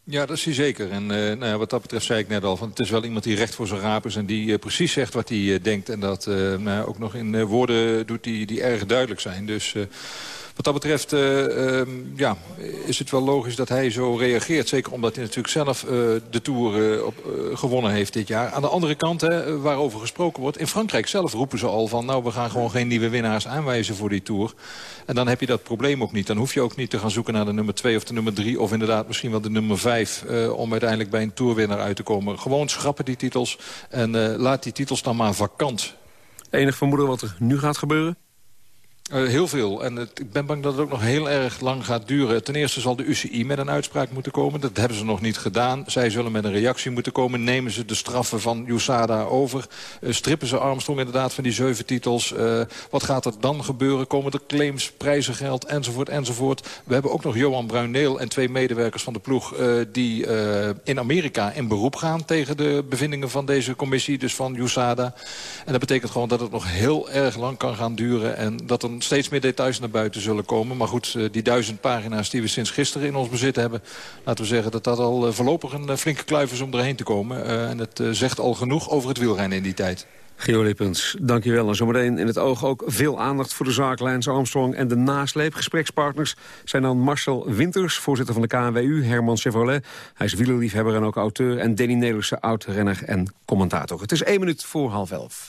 Ja, dat is hij zeker. En nou ja, wat dat betreft zei ik net al, van, het is wel iemand die recht voor zijn raap is... en die precies zegt wat hij denkt. En dat nou, ook nog in woorden doet die, die erg duidelijk zijn. Dus wat dat betreft uh, uh, ja, is het wel logisch dat hij zo reageert. Zeker omdat hij natuurlijk zelf uh, de Tour op, gewonnen heeft dit jaar. Aan de andere kant, hè, waarover gesproken wordt... in Frankrijk zelf roepen ze al van... nou, we gaan gewoon geen nieuwe winnaars aanwijzen voor die Tour. En dan heb je dat probleem ook niet. Dan hoef je ook niet te gaan zoeken naar de nummer 2 of de nummer 3... of inderdaad misschien wel de nummer 5... om uiteindelijk bij een Tourwinnaar uit te komen. Gewoon schrappen die titels en laat die titels dan maar vakant. Enig vermoeden wat er nu gaat gebeuren? Uh, heel veel. En het, ik ben bang dat het ook nog heel erg lang gaat duren. Ten eerste zal de UCI met een uitspraak moeten komen. Dat hebben ze nog niet gedaan. Zij zullen met een reactie moeten komen. Nemen ze de straffen van USADA over? Uh, strippen ze Armstrong inderdaad van die zeven titels? Uh, wat gaat er dan gebeuren? Komen er claims, prijzengeld, enzovoort, enzovoort? We hebben ook nog Johan Bruineel en twee medewerkers van de ploeg... die in Amerika in beroep gaan tegen de bevindingen van deze commissie. Dus van USADA. En dat betekent gewoon dat het nog heel erg lang kan gaan duren. En dat er steeds meer details naar buiten zullen komen. Maar goed, die duizend pagina's die we sinds gisteren in ons bezit hebben... laten we zeggen dat dat al voorlopig een flinke kluif is om erheen te komen. En het zegt al genoeg over het wielrennen in die tijd. Geo Lippens, dankjewel. En zometeen in het oog ook veel aandacht voor de zaak Lance Armstrong en de nasleep. Gesprekspartners zijn dan Marcel Winters, voorzitter van de KNWU, Herman Chevrolet. Hij is wielerliefhebber en ook auteur. En Danny Nelissen, oud-renner en commentator. Het is één minuut voor half elf.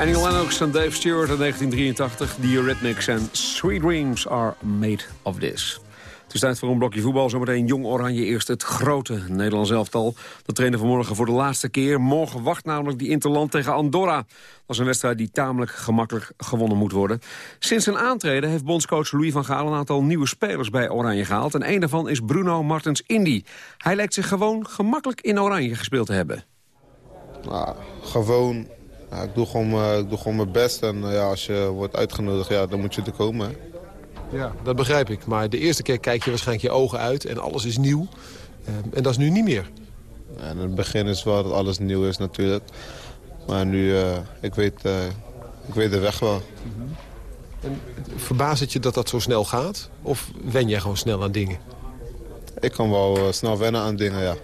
Annie Lennox en Dave Stewart in 1983. The Eurythmics en Sweet Dreams are made of this. Het is tijd voor een blokje voetbal. Zometeen Jong Oranje eerst het grote Nederlands elftal. Dat trainen vanmorgen voor de laatste keer. Morgen wacht namelijk die Interland tegen Andorra. Dat is een wedstrijd die tamelijk gemakkelijk gewonnen moet worden. Sinds zijn aantreden heeft bondscoach Louis van Gaal... een aantal nieuwe spelers bij Oranje gehaald. En een daarvan is Bruno Martens Indy. Hij lijkt zich gewoon gemakkelijk in Oranje gespeeld te hebben. Nou, gewoon ja, ik, doe gewoon, ik doe gewoon mijn best. En uh, ja, als je wordt uitgenodigd, ja, dan moet je er komen. Hè. Ja, dat begrijp ik. Maar de eerste keer kijk je waarschijnlijk je ogen uit en alles is nieuw. Uh, en dat is nu niet meer. Ja, in het begin is wel dat alles nieuw is natuurlijk. Maar nu, ik, weet, ik weet de weg wel. Mm -hmm. En verbaast het je dat dat zo snel gaat? Of wen jij gewoon snel aan dingen? Ik kan wel snel wennen aan dingen, ja.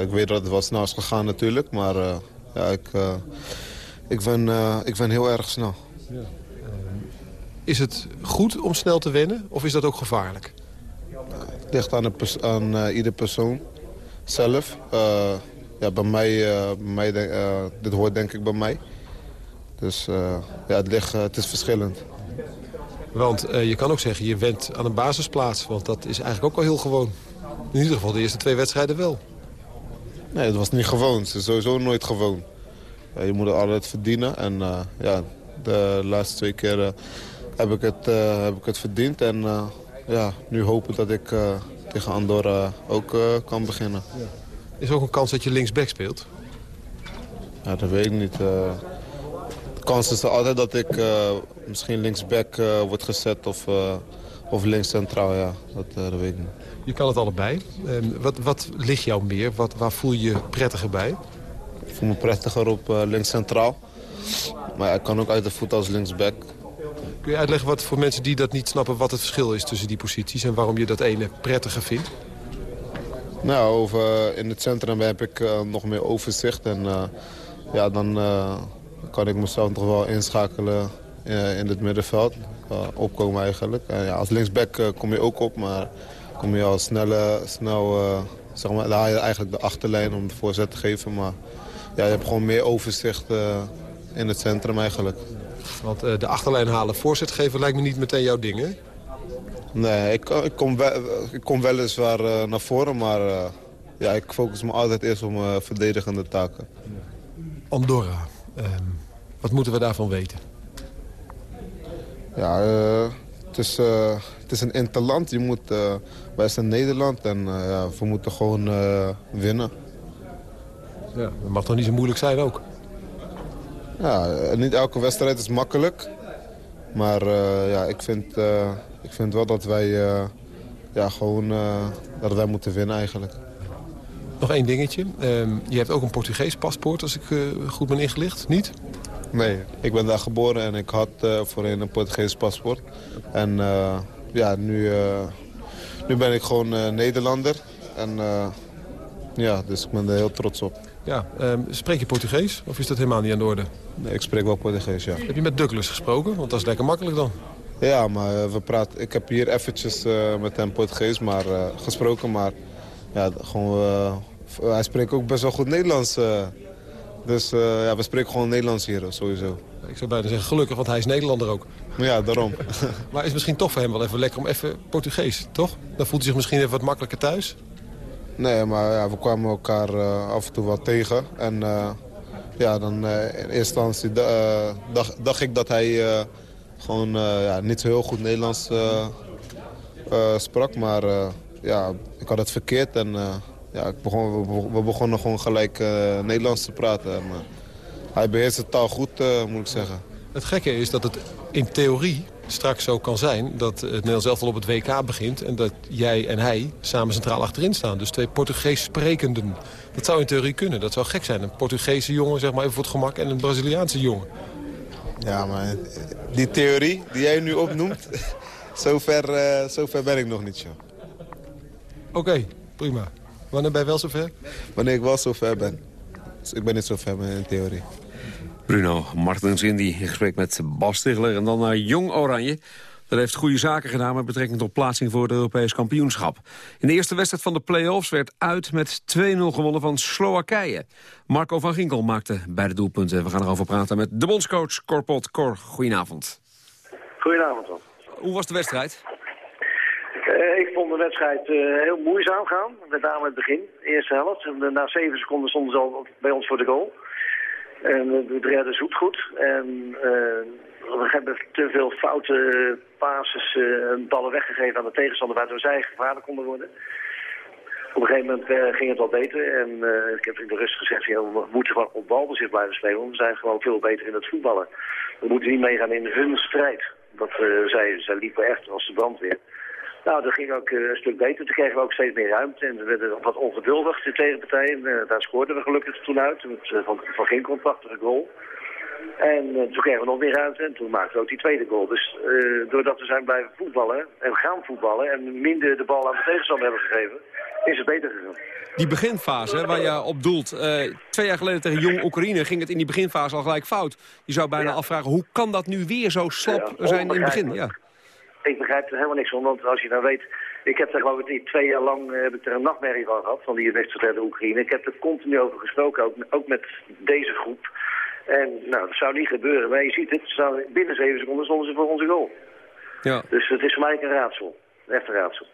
ik weet dat het wel snel is gegaan natuurlijk, maar ja, ik, uh, ik, ben, uh, ik ben heel erg snel. Ja. Is het goed om snel te wennen of is dat ook gevaarlijk? Het ligt aan, pers aan uh, ieder persoon zelf. ja, bij mij, bij mij dit hoort denk ik bij mij. Dus ja, het, ligt, het is verschillend. Want je kan ook zeggen, je went aan een basisplaats. Want dat is eigenlijk ook al heel gewoon. In ieder geval de eerste twee wedstrijden wel. Nee, het was niet gewoon. Het is sowieso nooit gewoon. Je moet het altijd verdienen. En uh, ja, de laatste twee keer uh, heb, ik het, uh, heb ik het verdiend. En ja, nu hopen dat ik tegen Andorra ook kan beginnen. Ja. Is er ook een kans dat je linksback speelt? Ja, dat weet ik niet. de kans is er altijd dat ik misschien linksback word gezet of, of links centraal. Ja, dat, dat weet ik niet. Je kan het allebei. Um, wat, wat ligt jou meer? Wat, waar voel je je prettiger bij? Ik voel me prettiger op uh, links centraal. Maar ik kan ook uit de voet als linksback. Kun je uitleggen wat voor mensen die dat niet snappen... wat het verschil is tussen die posities... en waarom je dat ene prettiger vindt? Nou, over, in het centrum heb ik uh, nog meer overzicht. En ja, dan kan ik mezelf toch wel inschakelen in het middenveld. Opkomen eigenlijk. En ja, als linksback kom je ook op, maar kom je al snelle, snel, uh, zeg maar, daar haal je eigenlijk de achterlijn om de voorzet te geven. Maar ja, je hebt gewoon meer overzicht in het centrum eigenlijk. Want de achterlijn halen, voorzet geven lijkt me niet meteen jouw ding, hè? Nee, ik, ik, kom, wel, ik kom weliswaar uh, naar voren, maar ja, ik focus me altijd eerst op mijn verdedigende taken. Andorra, um, wat moeten we daarvan weten? Ja, het is, het is een interland. Je moet, wij zijn Nederland en ja, we moeten gewoon winnen. Ja, dat mag toch niet zo moeilijk zijn ook? Ja, niet elke wedstrijd is makkelijk. Maar uh, ja, ik, vind, ik vind wel dat wij, ja, gewoon, dat wij moeten winnen eigenlijk. Nog één dingetje. Um, je hebt ook een Portugees paspoort, als ik goed ben ingelicht. Niet? Nee, ik ben daar geboren en ik had voorheen een Portugees paspoort. En ja, nu nu ben ik gewoon Nederlander. En ja, dus ik ben er heel trots op. Ja, um, spreek je Portugees of is dat helemaal niet aan de orde? Nee, ik spreek wel Portugees, ja. Heb je met Douglas gesproken? Want dat is lekker makkelijk dan. Ja, maar we praten, ik heb hier eventjes met hem Portugees maar, gesproken. Maar ja, gewoon, hij spreekt ook best wel goed Nederlands. Dus ja, we spreken gewoon Nederlands hier sowieso. Ik zou bijna zeggen gelukkig, want hij is Nederlander ook. Ja, daarom. maar is misschien toch voor hem wel even lekker om even Portugees, toch? Dan voelt hij zich misschien even wat makkelijker thuis? Nee, maar ja, we kwamen elkaar uh, af en toe wel tegen. En uh, ja, dan uh, in eerste instantie dacht, dacht, ik dat hij gewoon ja, niet zo heel goed Nederlands sprak. Maar ja, ik had het verkeerd en ja, ik begon, we, begonnen gewoon gelijk Nederlands te praten. En, hij beheerst de taal goed, moet ik zeggen. Het gekke is dat het in theorie straks zo kan zijn... dat het Nederlands elftal op het WK begint... en dat jij en hij samen centraal achterin staan. Dus twee Portugees sprekenden. Dat zou in theorie kunnen. Dat zou gek zijn. Een Portugese jongen, zeg maar even voor het gemak... en een Braziliaanse jongen. Ja, maar die theorie die jij nu opnoemt... zover, uh, zover ben ik nog niet, zo. Oké, okay, prima. Wanneer ben je wel zover? Wanneer ik wel zover ben. Dus ik ben niet zo ver in theorie. Bruno Martens in gesprek met Bas Stigler. En dan naar Jong Oranje. Dat heeft goede zaken gedaan met betrekking tot plaatsing voor het Europees kampioenschap. In de eerste wedstrijd van de play-offs werd uit met 2-0 gewonnen van Slowakije. Marco van Ginkel maakte beide doelpunten. We gaan erover praten met de bondscoach Corpot. Cor, goedenavond. Goedenavond. Man. Hoe was de wedstrijd? Uh, ik vond de wedstrijd uh, heel moeizaam gaan, met name het begin, eerste helft. En, na zeven seconden stonden ze al bij ons voor de goal. En we redden zoet goed. En uh, we hebben te veel foute passes en ballen weggegeven aan de tegenstander, waardoor zij gevaarlijk konden worden. Op een gegeven moment ging het wel beter. En ik heb in de rust gezegd, we moeten gewoon op balbezit blijven spelen. Want we zijn gewoon veel beter in het voetballen. We moeten niet meegaan in hun strijd. Dat, zij, zij liepen echt als de brandweer. Nou, dat ging ook uh, een stuk beter. Toen kregen we ook steeds meer ruimte en we werden wat ongeduldig, de tegenpartij. En uh, daar scoorden we gelukkig toen uit, met, uh, van, van geen prachtige goal. En toen kregen we nog meer ruimte en toen maakten we ook die tweede goal. Dus doordat we zijn blijven voetballen en gaan voetballen en minder de bal aan de tegenstander hebben gegeven, is het beter gegaan. Die beginfase waar je op doelt, twee jaar geleden tegen Jong Oekraïne ging het in die beginfase al gelijk fout. Je zou bijna ja. afvragen, hoe kan dat nu weer zo slap ja, zijn in het begin? Ja ik begrijp er helemaal niks van. Want als je nou weet, ik heb er geloof ik niet twee jaar lang heb ik er een nachtmerrie van gehad, van die wedstrijd Oekraïne. Ik heb er continu over gesproken, ook, ook met deze groep. En nou, dat zou niet gebeuren. Maar je ziet het, zou, binnen zeven seconden stonden ze voor onze goal. Ja. Dus het is voor mij een raadsel. Een echt een raadsel.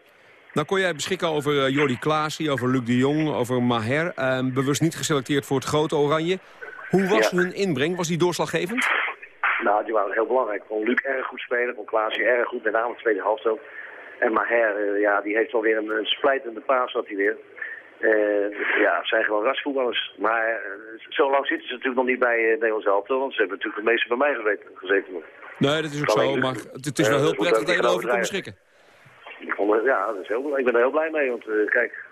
Nou kon jij beschikken over uh, Jordi Klaasie, over Luc de Jong, over Maher. Uh, bewust niet geselecteerd voor het grote oranje. Hoe was ja. hun inbreng? Was die doorslaggevend? Nou, die waren heel belangrijk. Ik vond Luc erg goed spelen, vond Klaasje erg goed, met name de tweede helft ook. En Maher, uh, ja, die heeft alweer een, een splijtende paas, had hij weer. Uh, ja, het zijn gewoon rasvoetballers. Maar uh, zo lang zitten ze natuurlijk nog niet bij uh, Nederlands Elftal, want ze hebben natuurlijk de meeste bij mij gezeten. gezeten. Nee, dat is ook zo, maar het is wel heel prettig dat je erover kon beschikken. Het, ja, dat is heel, ik ben er heel blij mee, want kijk,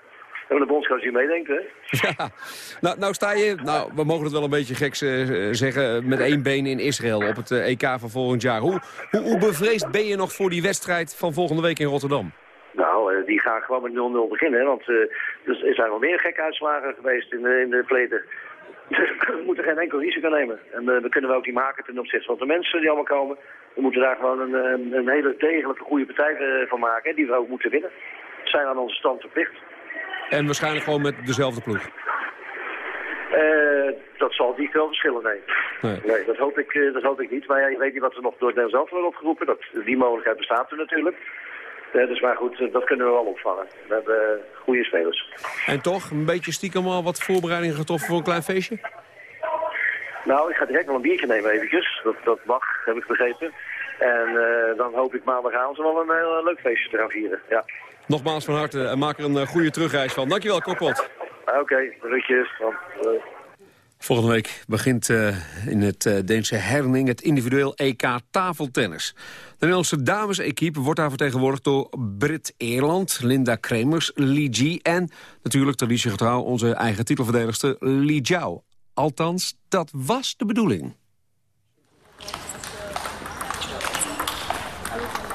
we hebben de bondscoach die meedenkt, hè? Ja, nou, nou sta je, nou, we mogen het wel een beetje gek zeggen, met één been in Israël op het EK van volgend jaar. Hoe, hoe, hoe bevreesd ben je nog voor die wedstrijd van volgende week in Rotterdam? Nou, die gaan gewoon met 0-0 beginnen, want uh, dus er zijn wel meer gekke uitslagen geweest in, de, in de pleten. we moeten geen enkel risico nemen. En uh, we kunnen we ook niet maken ten opzichte van de mensen die allemaal komen. We moeten daar gewoon een, een, hele degelijke goede partij uh, van maken, die we ook moeten winnen. We zijn aan onze stand verplicht. En waarschijnlijk gewoon met dezelfde ploeg? Uh, dat zal niet veel verschillen, nee. Nee, nee dat, hoop ik, uh, dat hoop ik niet. Maar ja, je weet niet wat er nog door het Nederlands wordt opgeroepen. Dat, die mogelijkheid bestaat er natuurlijk. Uh, dus maar goed, dat kunnen we wel opvangen. We hebben goede spelers. En toch, een beetje stiekem al wat voorbereidingen getroffen voor een klein feestje? Nou, ik ga direct wel een biertje nemen eventjes. Dat, dat mag, heb ik begrepen. En dan hoop ik maandagavond wel een heel leuk feestje te gaan vieren. Ja. Nogmaals van harte en maak er een goede terugreis van. Dankjewel, Korpot. Oké, okay, groetjes. Volgende week begint uh, in het uh, Deense Herning het individueel EK tafeltennis. De Nederlandse damesequipe wordt daar vertegenwoordigd door Brit Eerland, Linda Kremers, Li Ji en natuurlijk traditiegetrouw onze eigen titelverdedigster Li Jiao. Althans, dat was de bedoeling.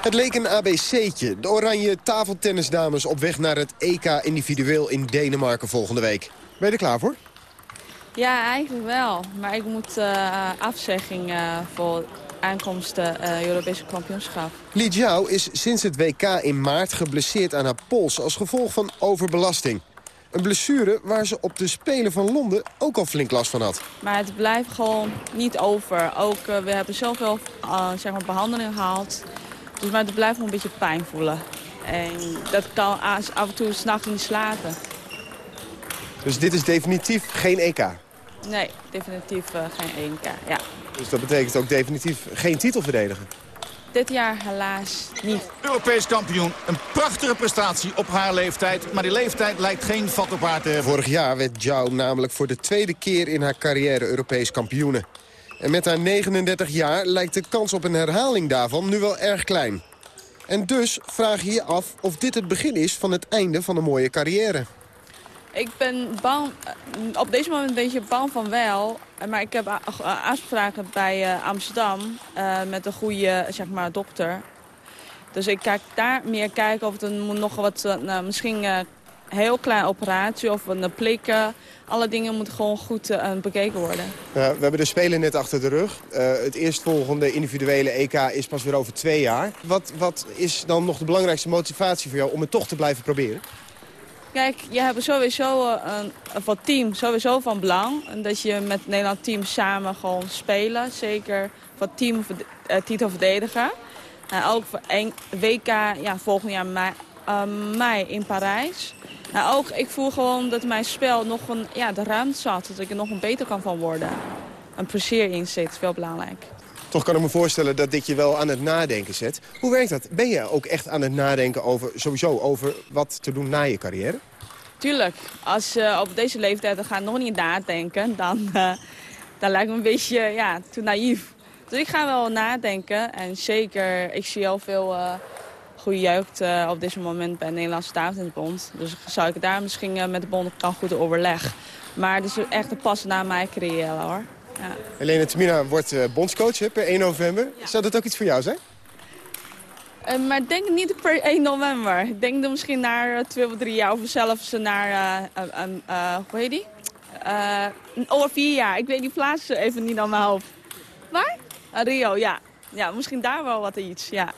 Het leek een ABC'tje. De oranje tafeltennisdames op weg naar het EK individueel in Denemarken volgende week. Ben je er klaar voor? Ja, eigenlijk wel. Maar ik moet uh, afzegging uh, voor aankomsten uh, Europese kampioenschap. Li Jiao is sinds het WK in maart geblesseerd aan haar pols als gevolg van overbelasting. Een blessure waar ze op de Spelen van Londen ook al flink last van had. Maar het blijft gewoon niet over. Ook, we hebben zoveel zeg maar behandeling gehaald. Dus maar het blijft nog een beetje pijn voelen. En dat kan af en toe s'nachts niet slapen. Dus dit is definitief geen EK? Nee, definitief uh, geen EK, ja. Dus dat betekent ook definitief geen titel verdedigen? Dit jaar helaas niet. Europees kampioen. Een prachtige prestatie op haar leeftijd. Maar die leeftijd lijkt geen vat op haar te hebben. Vorig jaar werd Jou namelijk voor de tweede keer in haar carrière Europees kampioene. En met haar 39 jaar lijkt de kans op een herhaling daarvan nu wel erg klein. En dus vraag je je af of dit het begin is van het einde van een mooie carrière. Ik ben bang, op deze moment een beetje bang van wel. Maar ik heb afspraken bij Amsterdam met een goede zeg maar, dokter. Dus ik kijk daar meer kijken of er nog wat, nou, misschien heel kleine operatie of een plikken. Alle dingen moeten gewoon goed uh, bekeken worden. we hebben de Spelen net achter de rug. Uh, het eerstvolgende individuele EK is pas weer over twee jaar. Wat, wat is dan nog de belangrijkste motivatie voor jou om het toch te blijven proberen? Kijk, je hebt sowieso een, team sowieso van belang. En dat je met het Nederland team samen gewoon spelen. Zeker voor team titel verdedigen. En ook voor WK ja, volgend jaar mei, uh, mei in Parijs. Nou, ook, ik voel gewoon dat mijn spel nog een, ja, de ruimte zat. Dat ik er nog een beter kan van worden. Een plezier in zit, is veel belangrijk. Toch kan ik me voorstellen dat dit je wel aan het nadenken zet. Hoe werkt dat? Ben je ook echt aan het nadenken over, sowieso over wat te doen na je carrière? Tuurlijk. Als je uh, op deze leeftijd ga nog niet nadenken, dan, uh, dan lijkt me een beetje ja, te naïef. Dus ik ga wel nadenken. En zeker, ik zie al veel uh, goede jeugd uh, op dit moment bij de Nederlandse Tafeltennisbond. Dus zou ik daar misschien uh, met de bond kan goed overleg. Maar het is echt een pas na mijn carrière hoor. Ja. Helene Tamina wordt bondscoach hè, per 1 november. Ja. Zou dat ook iets voor jou zijn? Uh, maar ik denk niet per 1 november. Ik denk dan misschien naar uh, twee of drie jaar of zelfs naar, uh, hoe heet die? over vier jaar. Ik weet die plaats even niet aan mijn hoofd. Waar? Rio, ja. Ja, misschien daar wel wat iets, ja.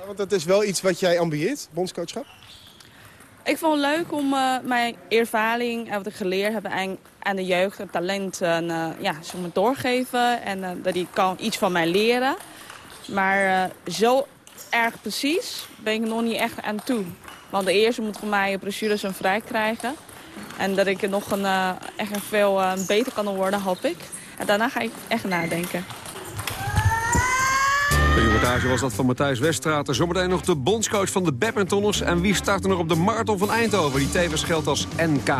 Ja. Want dat is wel iets wat jij ambieert, bondscoachschap? Ik vond het leuk om uh, mijn ervaring en wat ik geleerd heb aan, aan de jeugd, het talent, uh, ja, zo me doorgeven. En uh, dat die kan iets van mij leren. Maar zo erg precies ben ik nog niet echt aan toe. Want de eerste moet voor mij brochures en vrij krijgen. En dat ik nog een, echt veel beter kan worden, hoop ik. En daarna ga ik echt nadenken. Reportage was dat van Matthijs Weststraat. Zometeen nog de bondscoach van de badmintonners. En wie start er nog op de marathon van Eindhoven? Die tevens geldt als NK.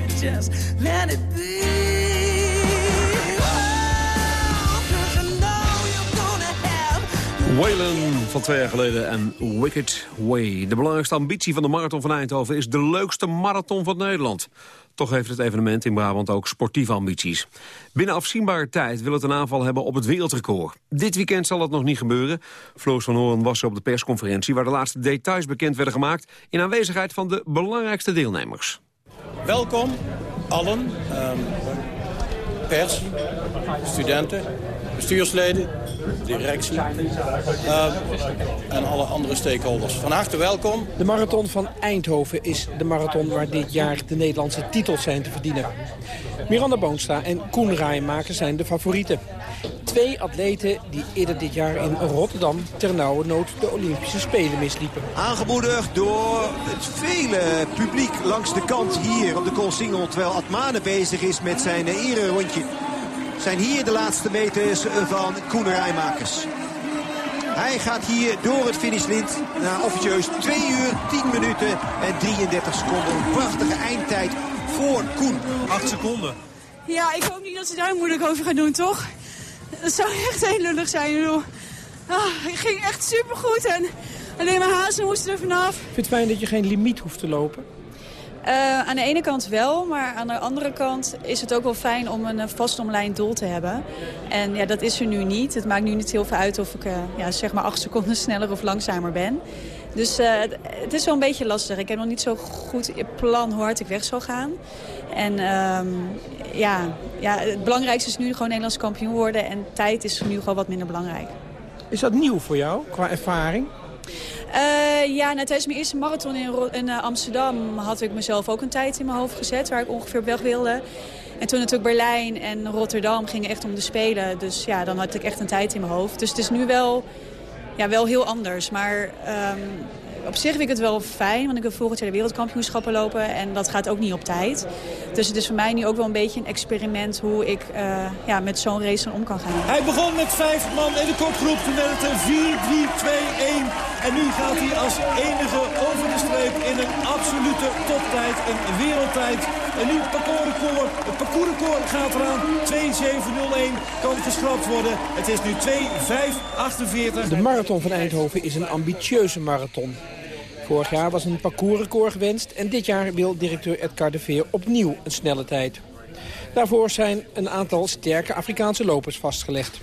Should just let it be. Oh, Waylon van twee jaar geleden en Wicked Way. De belangrijkste ambitie van de Marathon van Eindhoven... is de leukste marathon van Nederland. Toch heeft het evenement in Brabant ook sportieve ambities. Binnen afzienbare tijd wil het een aanval hebben op het wereldrecord. Dit weekend zal dat nog niet gebeuren. Floos van Hoorn was er op de persconferentie... waar de laatste details bekend werden gemaakt... in aanwezigheid van de belangrijkste deelnemers. Welkom, allen. ehm, pers, studenten, bestuursleden, directie ehm, en alle andere stakeholders. Van harte welkom. De marathon van Eindhoven is de marathon waar dit jaar de Nederlandse titels zijn te verdienen. Miranda Boonstra en Koen Rijmaker zijn de favorieten. Twee atleten die eerder dit jaar in Rotterdam ter nauwe nood de Olympische Spelen misliepen. Aangemoedigd door het vele publiek langs de kant hier op de Koolsingel. Terwijl Atmane bezig is met zijn ere rondje. Zijn hier de laatste meters van Koen Rijmakers. Hij gaat hier door het finishlint na officieus 2 uur, 10 minuten en 33 seconden. Een prachtige eindtijd voor Koen. 8 seconden. Ja, ik hoop niet dat ze daar moeilijk over gaan doen, toch? Dat zou echt heel lullig zijn, ik bedoel. Ah, het ging echt supergoed en alleen mijn hazen moesten er vanaf. Ik vind het fijn dat je geen limiet hoeft te lopen. Eh, aan de ene kant wel, maar aan de andere kant is het ook wel fijn om een eh, vastomlijnd doel te hebben. En ja, dat is er nu niet. Het maakt nu niet heel veel uit of ik eh, ja, zeg maar acht seconden sneller of langzamer ben. Dus eh, het- het is wel een beetje lastig. Ik heb nog niet zo goed in plan hoe hard ik weg zal gaan. En ehm, ja, ja, het belangrijkste is nu gewoon Nederlands kampioen worden. En tijd is nu gewoon wat minder belangrijk. Is dat nieuw voor jou, qua ervaring? Eh, ja, nou, tijdens mijn eerste marathon in, eh, Amsterdam had ik mezelf ook een tijd in mijn hoofd gezet waar ik ongeveer weg wilde. En toen natuurlijk Berlijn en Rotterdam gingen echt om de Spelen. Dus ja, dan had ik echt een tijd in mijn hoofd. Dus het is nu wel, ja, wel heel anders. Maar ehm, op zich vind ik het wel fijn, want ik wil volgend jaar de wereldkampioenschappen lopen. En dat gaat ook niet op tijd. Dus het is voor mij nu ook wel een beetje een experiment hoe ik eh, ja, met zo'n race om kan gaan. Hij begon met vijf man in de kopgroep. Toen werd het een 4-3-2-1. En nu gaat hij als enige over de streep in een absolute toptijd. Een wereldtijd. En nu het parcoursrecord. Het parcoursrecord gaat eraan. 2-7-0-1 kan geschrapt worden. Het is nu 2-5-48. De marathon van Eindhoven is een ambitieuze marathon. Vorig jaar was een parcoursrecord gewenst en dit jaar wil directeur Edgar de Veer opnieuw een snelle tijd. Daarvoor zijn een aantal sterke Afrikaanse lopers vastgelegd.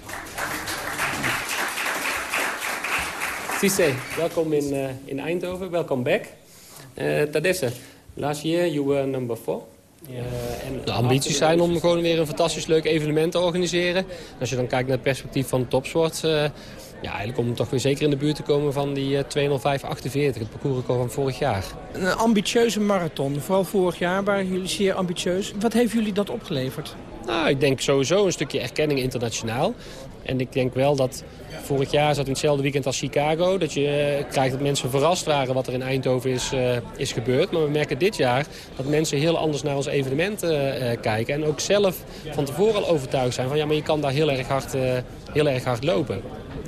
Cisse, welkom in, uh, in Eindhoven. Welkom back. Uh, Tadesse, last year you were number four. Uh, de ambities zijn om gewoon weer een fantastisch leuk evenement te organiseren. Als je dan kijkt naar het perspectief van topsport... Uh, ja, eigenlijk om toch weer zeker in de buurt te komen van die uh, 205-48, het parcoursrecord van vorig jaar. Een ambitieuze marathon, vooral vorig jaar waren jullie zeer ambitieus. Wat heeft jullie dat opgeleverd? Nou, ik denk sowieso een stukje erkenning internationaal. En ik denk wel dat vorig jaar zat in hetzelfde weekend als Chicago. Dat je uh, krijgt dat mensen verrast waren wat er in Eindhoven is, uh, is gebeurd. Maar we merken dit jaar dat mensen heel anders naar ons evenement uh, kijken. En ook zelf van tevoren al overtuigd zijn van ja, maar je kan daar heel erg hard, heel erg hard lopen.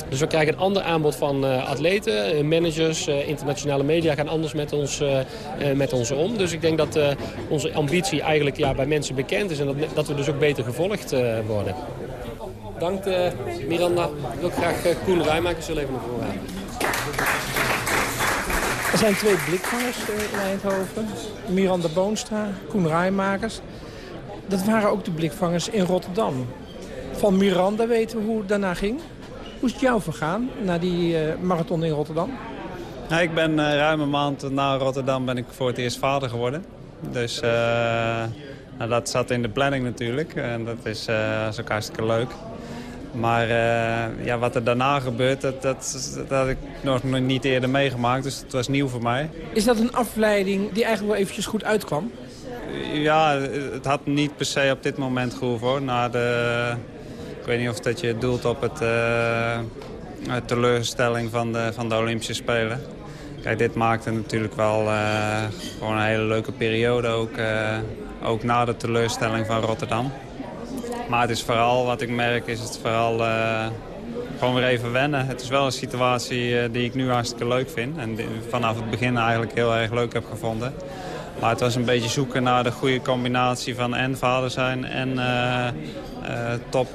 Dus we krijgen een ander aanbod van atleten, managers, internationale media gaan anders met ons, met ons om. Dus ik denk dat onze ambitie eigenlijk ja, bij mensen bekend is en dat, dat we dus ook beter gevolgd worden. Dank Miranda. Ik wil graag Koen Rijmakers wel even naar voren halen. Er zijn twee blikvangers in Eindhoven. Miranda Boonstra, Koen Rijmakers. Dat waren ook de blikvangers in Rotterdam. Van Miranda weten we hoe het daarna ging. Hoe is het jou vergaan na die uh, marathon in Rotterdam? Nou, ik ben uh, ruim een maand na Rotterdam ben ik voor het eerst vader geworden. Dus uh, nou, dat zat in de planning natuurlijk. En dat is, is ook hartstikke leuk. Maar ja, wat er daarna gebeurt, dat, dat, dat, had ik nog niet eerder meegemaakt. Dus het was nieuw voor mij. Is dat een afleiding die eigenlijk wel eventjes goed uitkwam? Ja, het had niet per se op dit moment gehoeven hoor. Na de, ik weet niet of dat je doelt op het, uh, de teleurstelling van de, van de Olympische Spelen. Kijk, dit maakte natuurlijk wel uh, gewoon een hele leuke periode, ook, ook na de teleurstelling van Rotterdam. Maar het is vooral, wat ik merk, is het vooral uh, gewoon weer even wennen. Het is wel een situatie die ik nu hartstikke leuk vind. En vanaf het begin eigenlijk heel erg leuk heb gevonden. Maar het was een beetje zoeken naar de goede combinatie van en vader zijn en top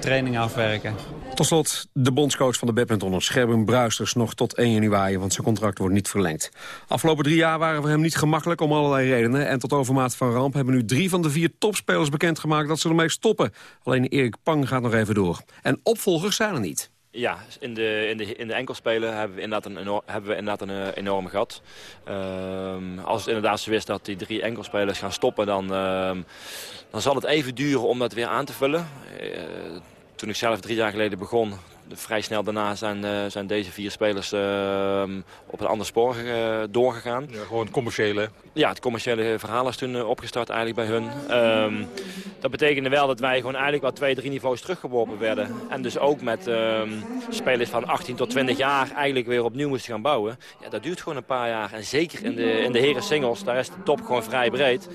training afwerken. Tot slot de bondscoach van de badmintonners, Gerben Bruisters, nog tot 1 januari, want zijn contract wordt niet verlengd. Afgelopen drie jaar waren voor hem niet gemakkelijk om allerlei redenen. En tot overmaat van ramp hebben nu drie van de vier topspelers bekendgemaakt dat ze ermee stoppen. Alleen Erik Pang gaat nog even door. En opvolgers zijn er niet. Ja, in de, in de, in de enkelspelen hebben we inderdaad een, hebben we inderdaad een uh, enorm gat. Uh, als het inderdaad zo is dat die drie enkelspelers gaan stoppen... dan, uh, dan zal het even duren om dat weer aan te vullen. Uh, toen ik zelf drie jaar geleden begon, vrij snel daarna zijn, uh, zijn deze vier spelers uh, op een ander spoor uh, doorgegaan. Ja, gewoon commerciële? Ja, het commerciële verhaal is toen opgestart eigenlijk bij hun. Um, dat betekende wel dat wij gewoon eigenlijk wel twee, drie niveaus teruggeworpen werden. En dus ook met um, spelers van 18 tot 20 jaar eigenlijk weer opnieuw moesten gaan bouwen. Ja, dat duurt gewoon een paar jaar. En zeker in de, in de heren singles, daar is de top gewoon vrij breed.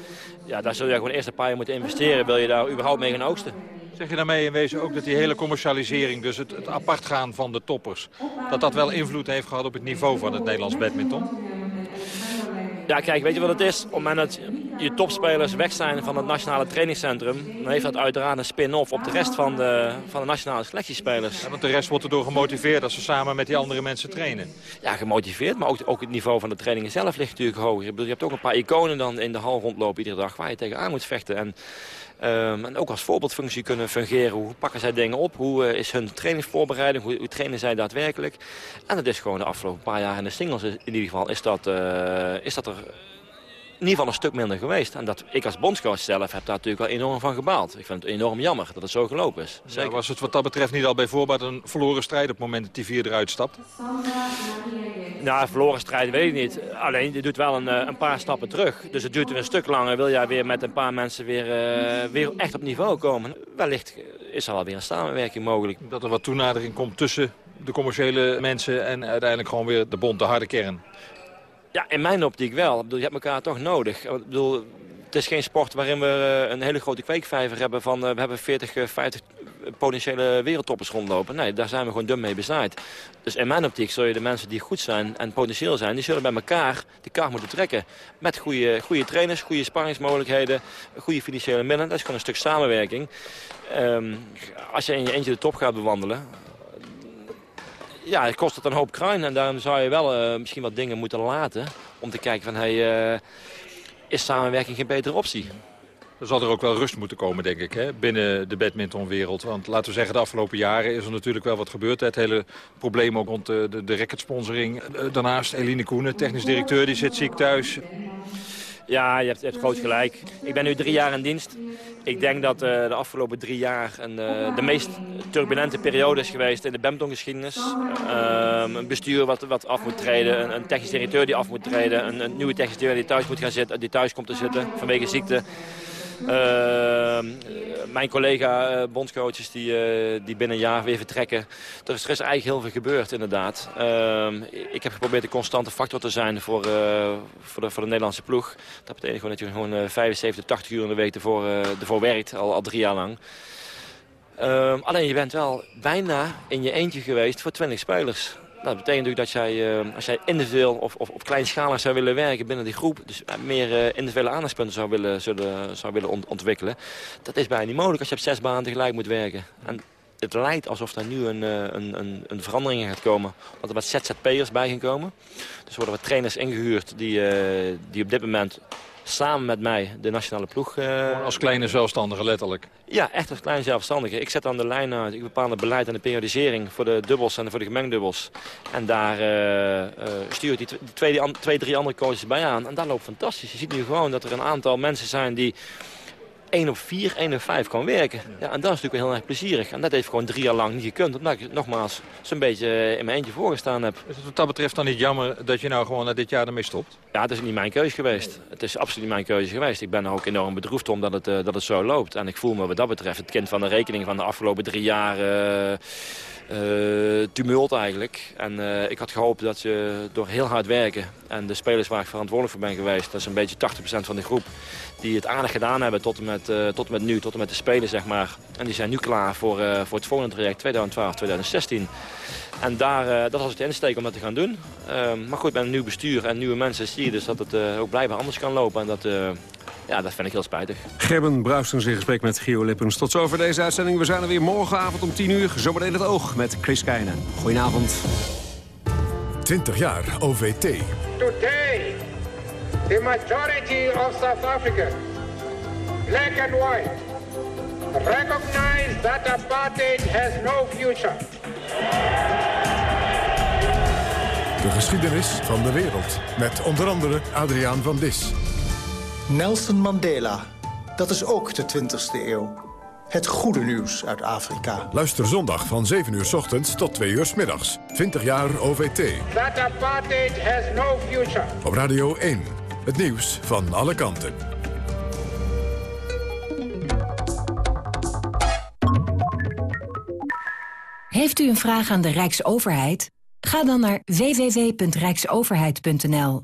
Ja, daar zul je gewoon eerst een paar jaar moeten investeren, wil je daar überhaupt mee gaan oogsten. Zeg je daarmee in wezen ook dat die hele commercialisering, dus het, het apart gaan van de toppers, dat dat wel invloed heeft gehad op het niveau van het Nederlands badminton? Ja, kijk, weet je wat het is? Op het moment dat je topspelers weg zijn van het nationale trainingscentrum... dan heeft dat uiteraard een spin-off op de rest van de, van de nationale selectiespelers. Ja, want de rest wordt erdoor gemotiveerd als ze samen met die andere mensen trainen. Ja, gemotiveerd, maar ook, ook het niveau van de trainingen zelf ligt natuurlijk hoger. Je hebt ook een paar iconen dan in de hal rondlopen iedere dag waar je tegenaan moet vechten. En Um, en ook als voorbeeldfunctie kunnen fungeren. Hoe pakken zij dingen op? Hoe uh, is hun trainingsvoorbereiding? Hoe, trainen zij daadwerkelijk? En dat is gewoon de afgelopen paar jaar in de singles in ieder geval... is dat, uh, is dat er ieder geval een stuk minder geweest. En dat ik als bondscoach zelf heb daar natuurlijk wel enorm van gebaald. Ik vind het enorm jammer dat het zo gelopen is. Zeker. was het wat dat betreft niet al bij voorbaat een verloren strijd op het moment dat die vier eruit stapt? Nou, verloren strijd weet ik niet. Alleen, je doet wel een, een, paar stappen terug. Dus het duurt er een stuk langer. Wil jij weer met een paar mensen weer, uh, weer echt op niveau komen? Wellicht is er wel weer een samenwerking mogelijk. Dat er wat toenadering komt tussen de commerciële mensen en uiteindelijk gewoon weer de bond, de harde kern. Ja, in mijn optiek wel. Ik bedoel, je hebt elkaar toch nodig. Ik bedoel, het is geen sport waarin we een hele grote kweekvijver hebben van... we hebben 40, 50 potentiële wereldtoppers rondlopen. Nee, daar zijn we gewoon dum mee bezaaid. Dus in mijn optiek zul je de mensen die goed zijn en potentieel zijn... die zullen bij elkaar de kaart moeten trekken. Met goede, goede trainers, goede sparringsmogelijkheden, goede financiële middelen. Dat is gewoon een stuk samenwerking. Um, als je in je eentje de top gaat bewandelen ja, het kost het een hoop kruin. En daarom zou je wel uh, misschien wat dingen moeten laten. Om te kijken van, hey, uh, is samenwerking geen betere optie? Er zal er ook wel rust moeten komen, denk ik, hè, binnen de badmintonwereld. Want laten we zeggen, de afgelopen jaren is er natuurlijk wel wat gebeurd. Het hele probleem rond de, de, de racketsponsoring. Daarnaast Eline Koenen, technisch directeur, die zit ziek thuis. Ja, je hebt, groot gelijk. Ik ben nu drie jaar in dienst. Ik denk dat uh, de afgelopen drie jaar een, uh, de meest turbulente periode is geweest in de badmintongeschiedenis. Uh, een bestuur wat, wat af moet treden, een, een technisch directeur die af moet treden, een, een nieuwe technisch directeur die thuis moet gaan zitten, die thuis komt te zitten vanwege ziekte. Uh, mijn collega uh, bondscoaches die, uh, die binnen een jaar weer vertrekken. Er is, er eigenlijk heel veel gebeurd inderdaad. Uh, ik heb geprobeerd een constante factor te zijn voor, voor, de, voor de Nederlandse ploeg. Dat betekent gewoon dat je gewoon 75, 80 uur in de week ervoor, ervoor werkt, al, al drie jaar lang. Ehm, alleen je bent wel bijna in je eentje geweest voor 20 spelers. Nou, dat betekent natuurlijk dat jij, uh, als jij individueel of, of, of kleinschalig zou willen werken binnen die groep... dus meer uh, individuele aandachtspunten zou willen, zullen, zou willen ont ontwikkelen... dat is bijna niet mogelijk als je op zes banen tegelijk moet werken. En het lijkt alsof er nu een, een, een, een verandering in gaat komen. Dat er wat ZZP'ers bij gaan komen. Dus worden wat trainers ingehuurd die, die op dit moment samen met mij de nationale ploeg... Uh, als kleine zelfstandige, letterlijk? Ja, echt als kleine zelfstandige. Ik zet aan de lijn uit, ik bepaal het beleid en de periodisering voor de dubbels en voor de gemengdubbels. En daar uh, uh, stuur ik die twee, die twee, drie andere coaches bij aan. En dat loopt fantastisch. Je ziet nu gewoon dat er een aantal mensen zijn die 1 op 4, 1 op 5 kan werken. Ja, en dat is natuurlijk heel erg plezierig. En dat heeft gewoon drie jaar lang niet gekund. Omdat ik nogmaals zo'n beetje in mijn eentje voorgestaan heb. Is het wat dat betreft dan niet jammer dat je nou gewoon na dit jaar ermee stopt? Ja, het is niet mijn keuze geweest. Het is absoluut niet mijn keuze geweest. Ik ben er ook enorm bedroefd om dat het, uh, dat het zo loopt. En ik voel me wat dat betreft het kind van de rekening van de afgelopen drie jaar... Uh, tumult eigenlijk. En ik had gehoopt dat je door heel hard werken... en de spelers waar ik verantwoordelijk voor ben geweest... dat is een beetje 80% van de groep... die het aardig gedaan hebben tot en met, tot en met nu, tot en met de spelen, zeg maar. En die zijn nu klaar voor, voor het volgende traject 2012-2016. En daar, dat was het insteek om dat te gaan doen. Ehm, maar goed, met een nieuw bestuur en nieuwe mensen zie je dus dat het ook blijven anders kan lopen. En dat, ja, dat vind ik heel spijtig. Gerben Bruistens in gesprek met Gio Lippens. Tot zover deze uitzending. We zijn er weer morgenavond om 10 uur. Zometeen het oog met Chris Keijnen. Goedenavond. 20 jaar OVT. Today, the majority of South Africa, black and white, recognize that apartheid has no future. De geschiedenis van de wereld. Met onder andere Adriaan van Dis. Nelson Mandela. Dat is ook de 20e eeuw. Het goede nieuws uit Afrika. Luister zondag van 7 uur s ochtends tot 2 uur s middags. 20 jaar OVT. That apartheid has no future. Op Radio 1. Het nieuws van alle kanten. Heeft u een vraag aan de Rijksoverheid? Ga dan naar www.rijksoverheid.nl.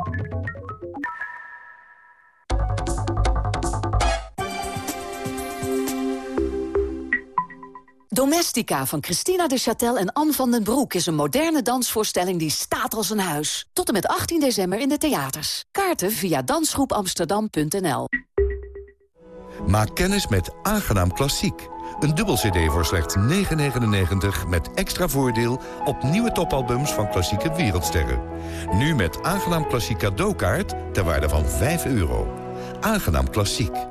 Domestica van Christina de Châtel en Anne van den Broek... is een moderne dansvoorstelling die staat als een huis. Tot en met 18 december in de theaters. Kaarten via dansgroepamsterdam.nl Maak kennis met Aangenaam Klassiek. Een dubbel cd voor slechts 9,99 met extra voordeel... op nieuwe topalbums van klassieke wereldsterren. Nu met Aangenaam Klassiek cadeaukaart ter waarde van 5 euro. Aangenaam Klassiek.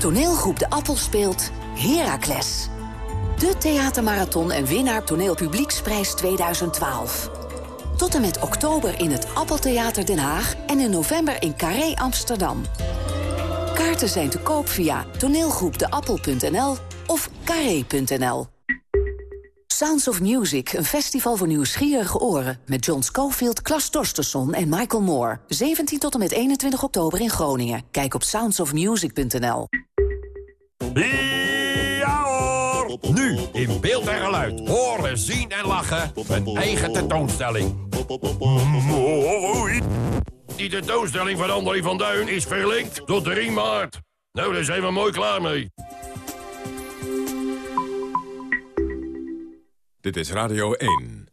Toneelgroep De Appel speelt Heracles. De theatermarathon en winnaar toneelpublieksprijs 2012. Tot en met oktober in het Appeltheater Den Haag... en in november in Carré Amsterdam. Kaarten zijn te koop via toneelgroepdeappel.nl of carré.nl. Sounds of Music, een festival voor nieuwsgierige oren... met John Schofield, Klas Torstensson en Michael Moore. 17 tot en met 21 oktober in Groningen. Kijk op soundsofmusic.nl. Ja hoor! Nu in beeld en geluid. Horen, zien en lachen. Een eigen tentoonstelling. Mooi. Die tentoonstelling van André van Duin is verlinkt tot 3 maart. Nou, daar zijn we mooi klaar mee. Dit is Radio 1.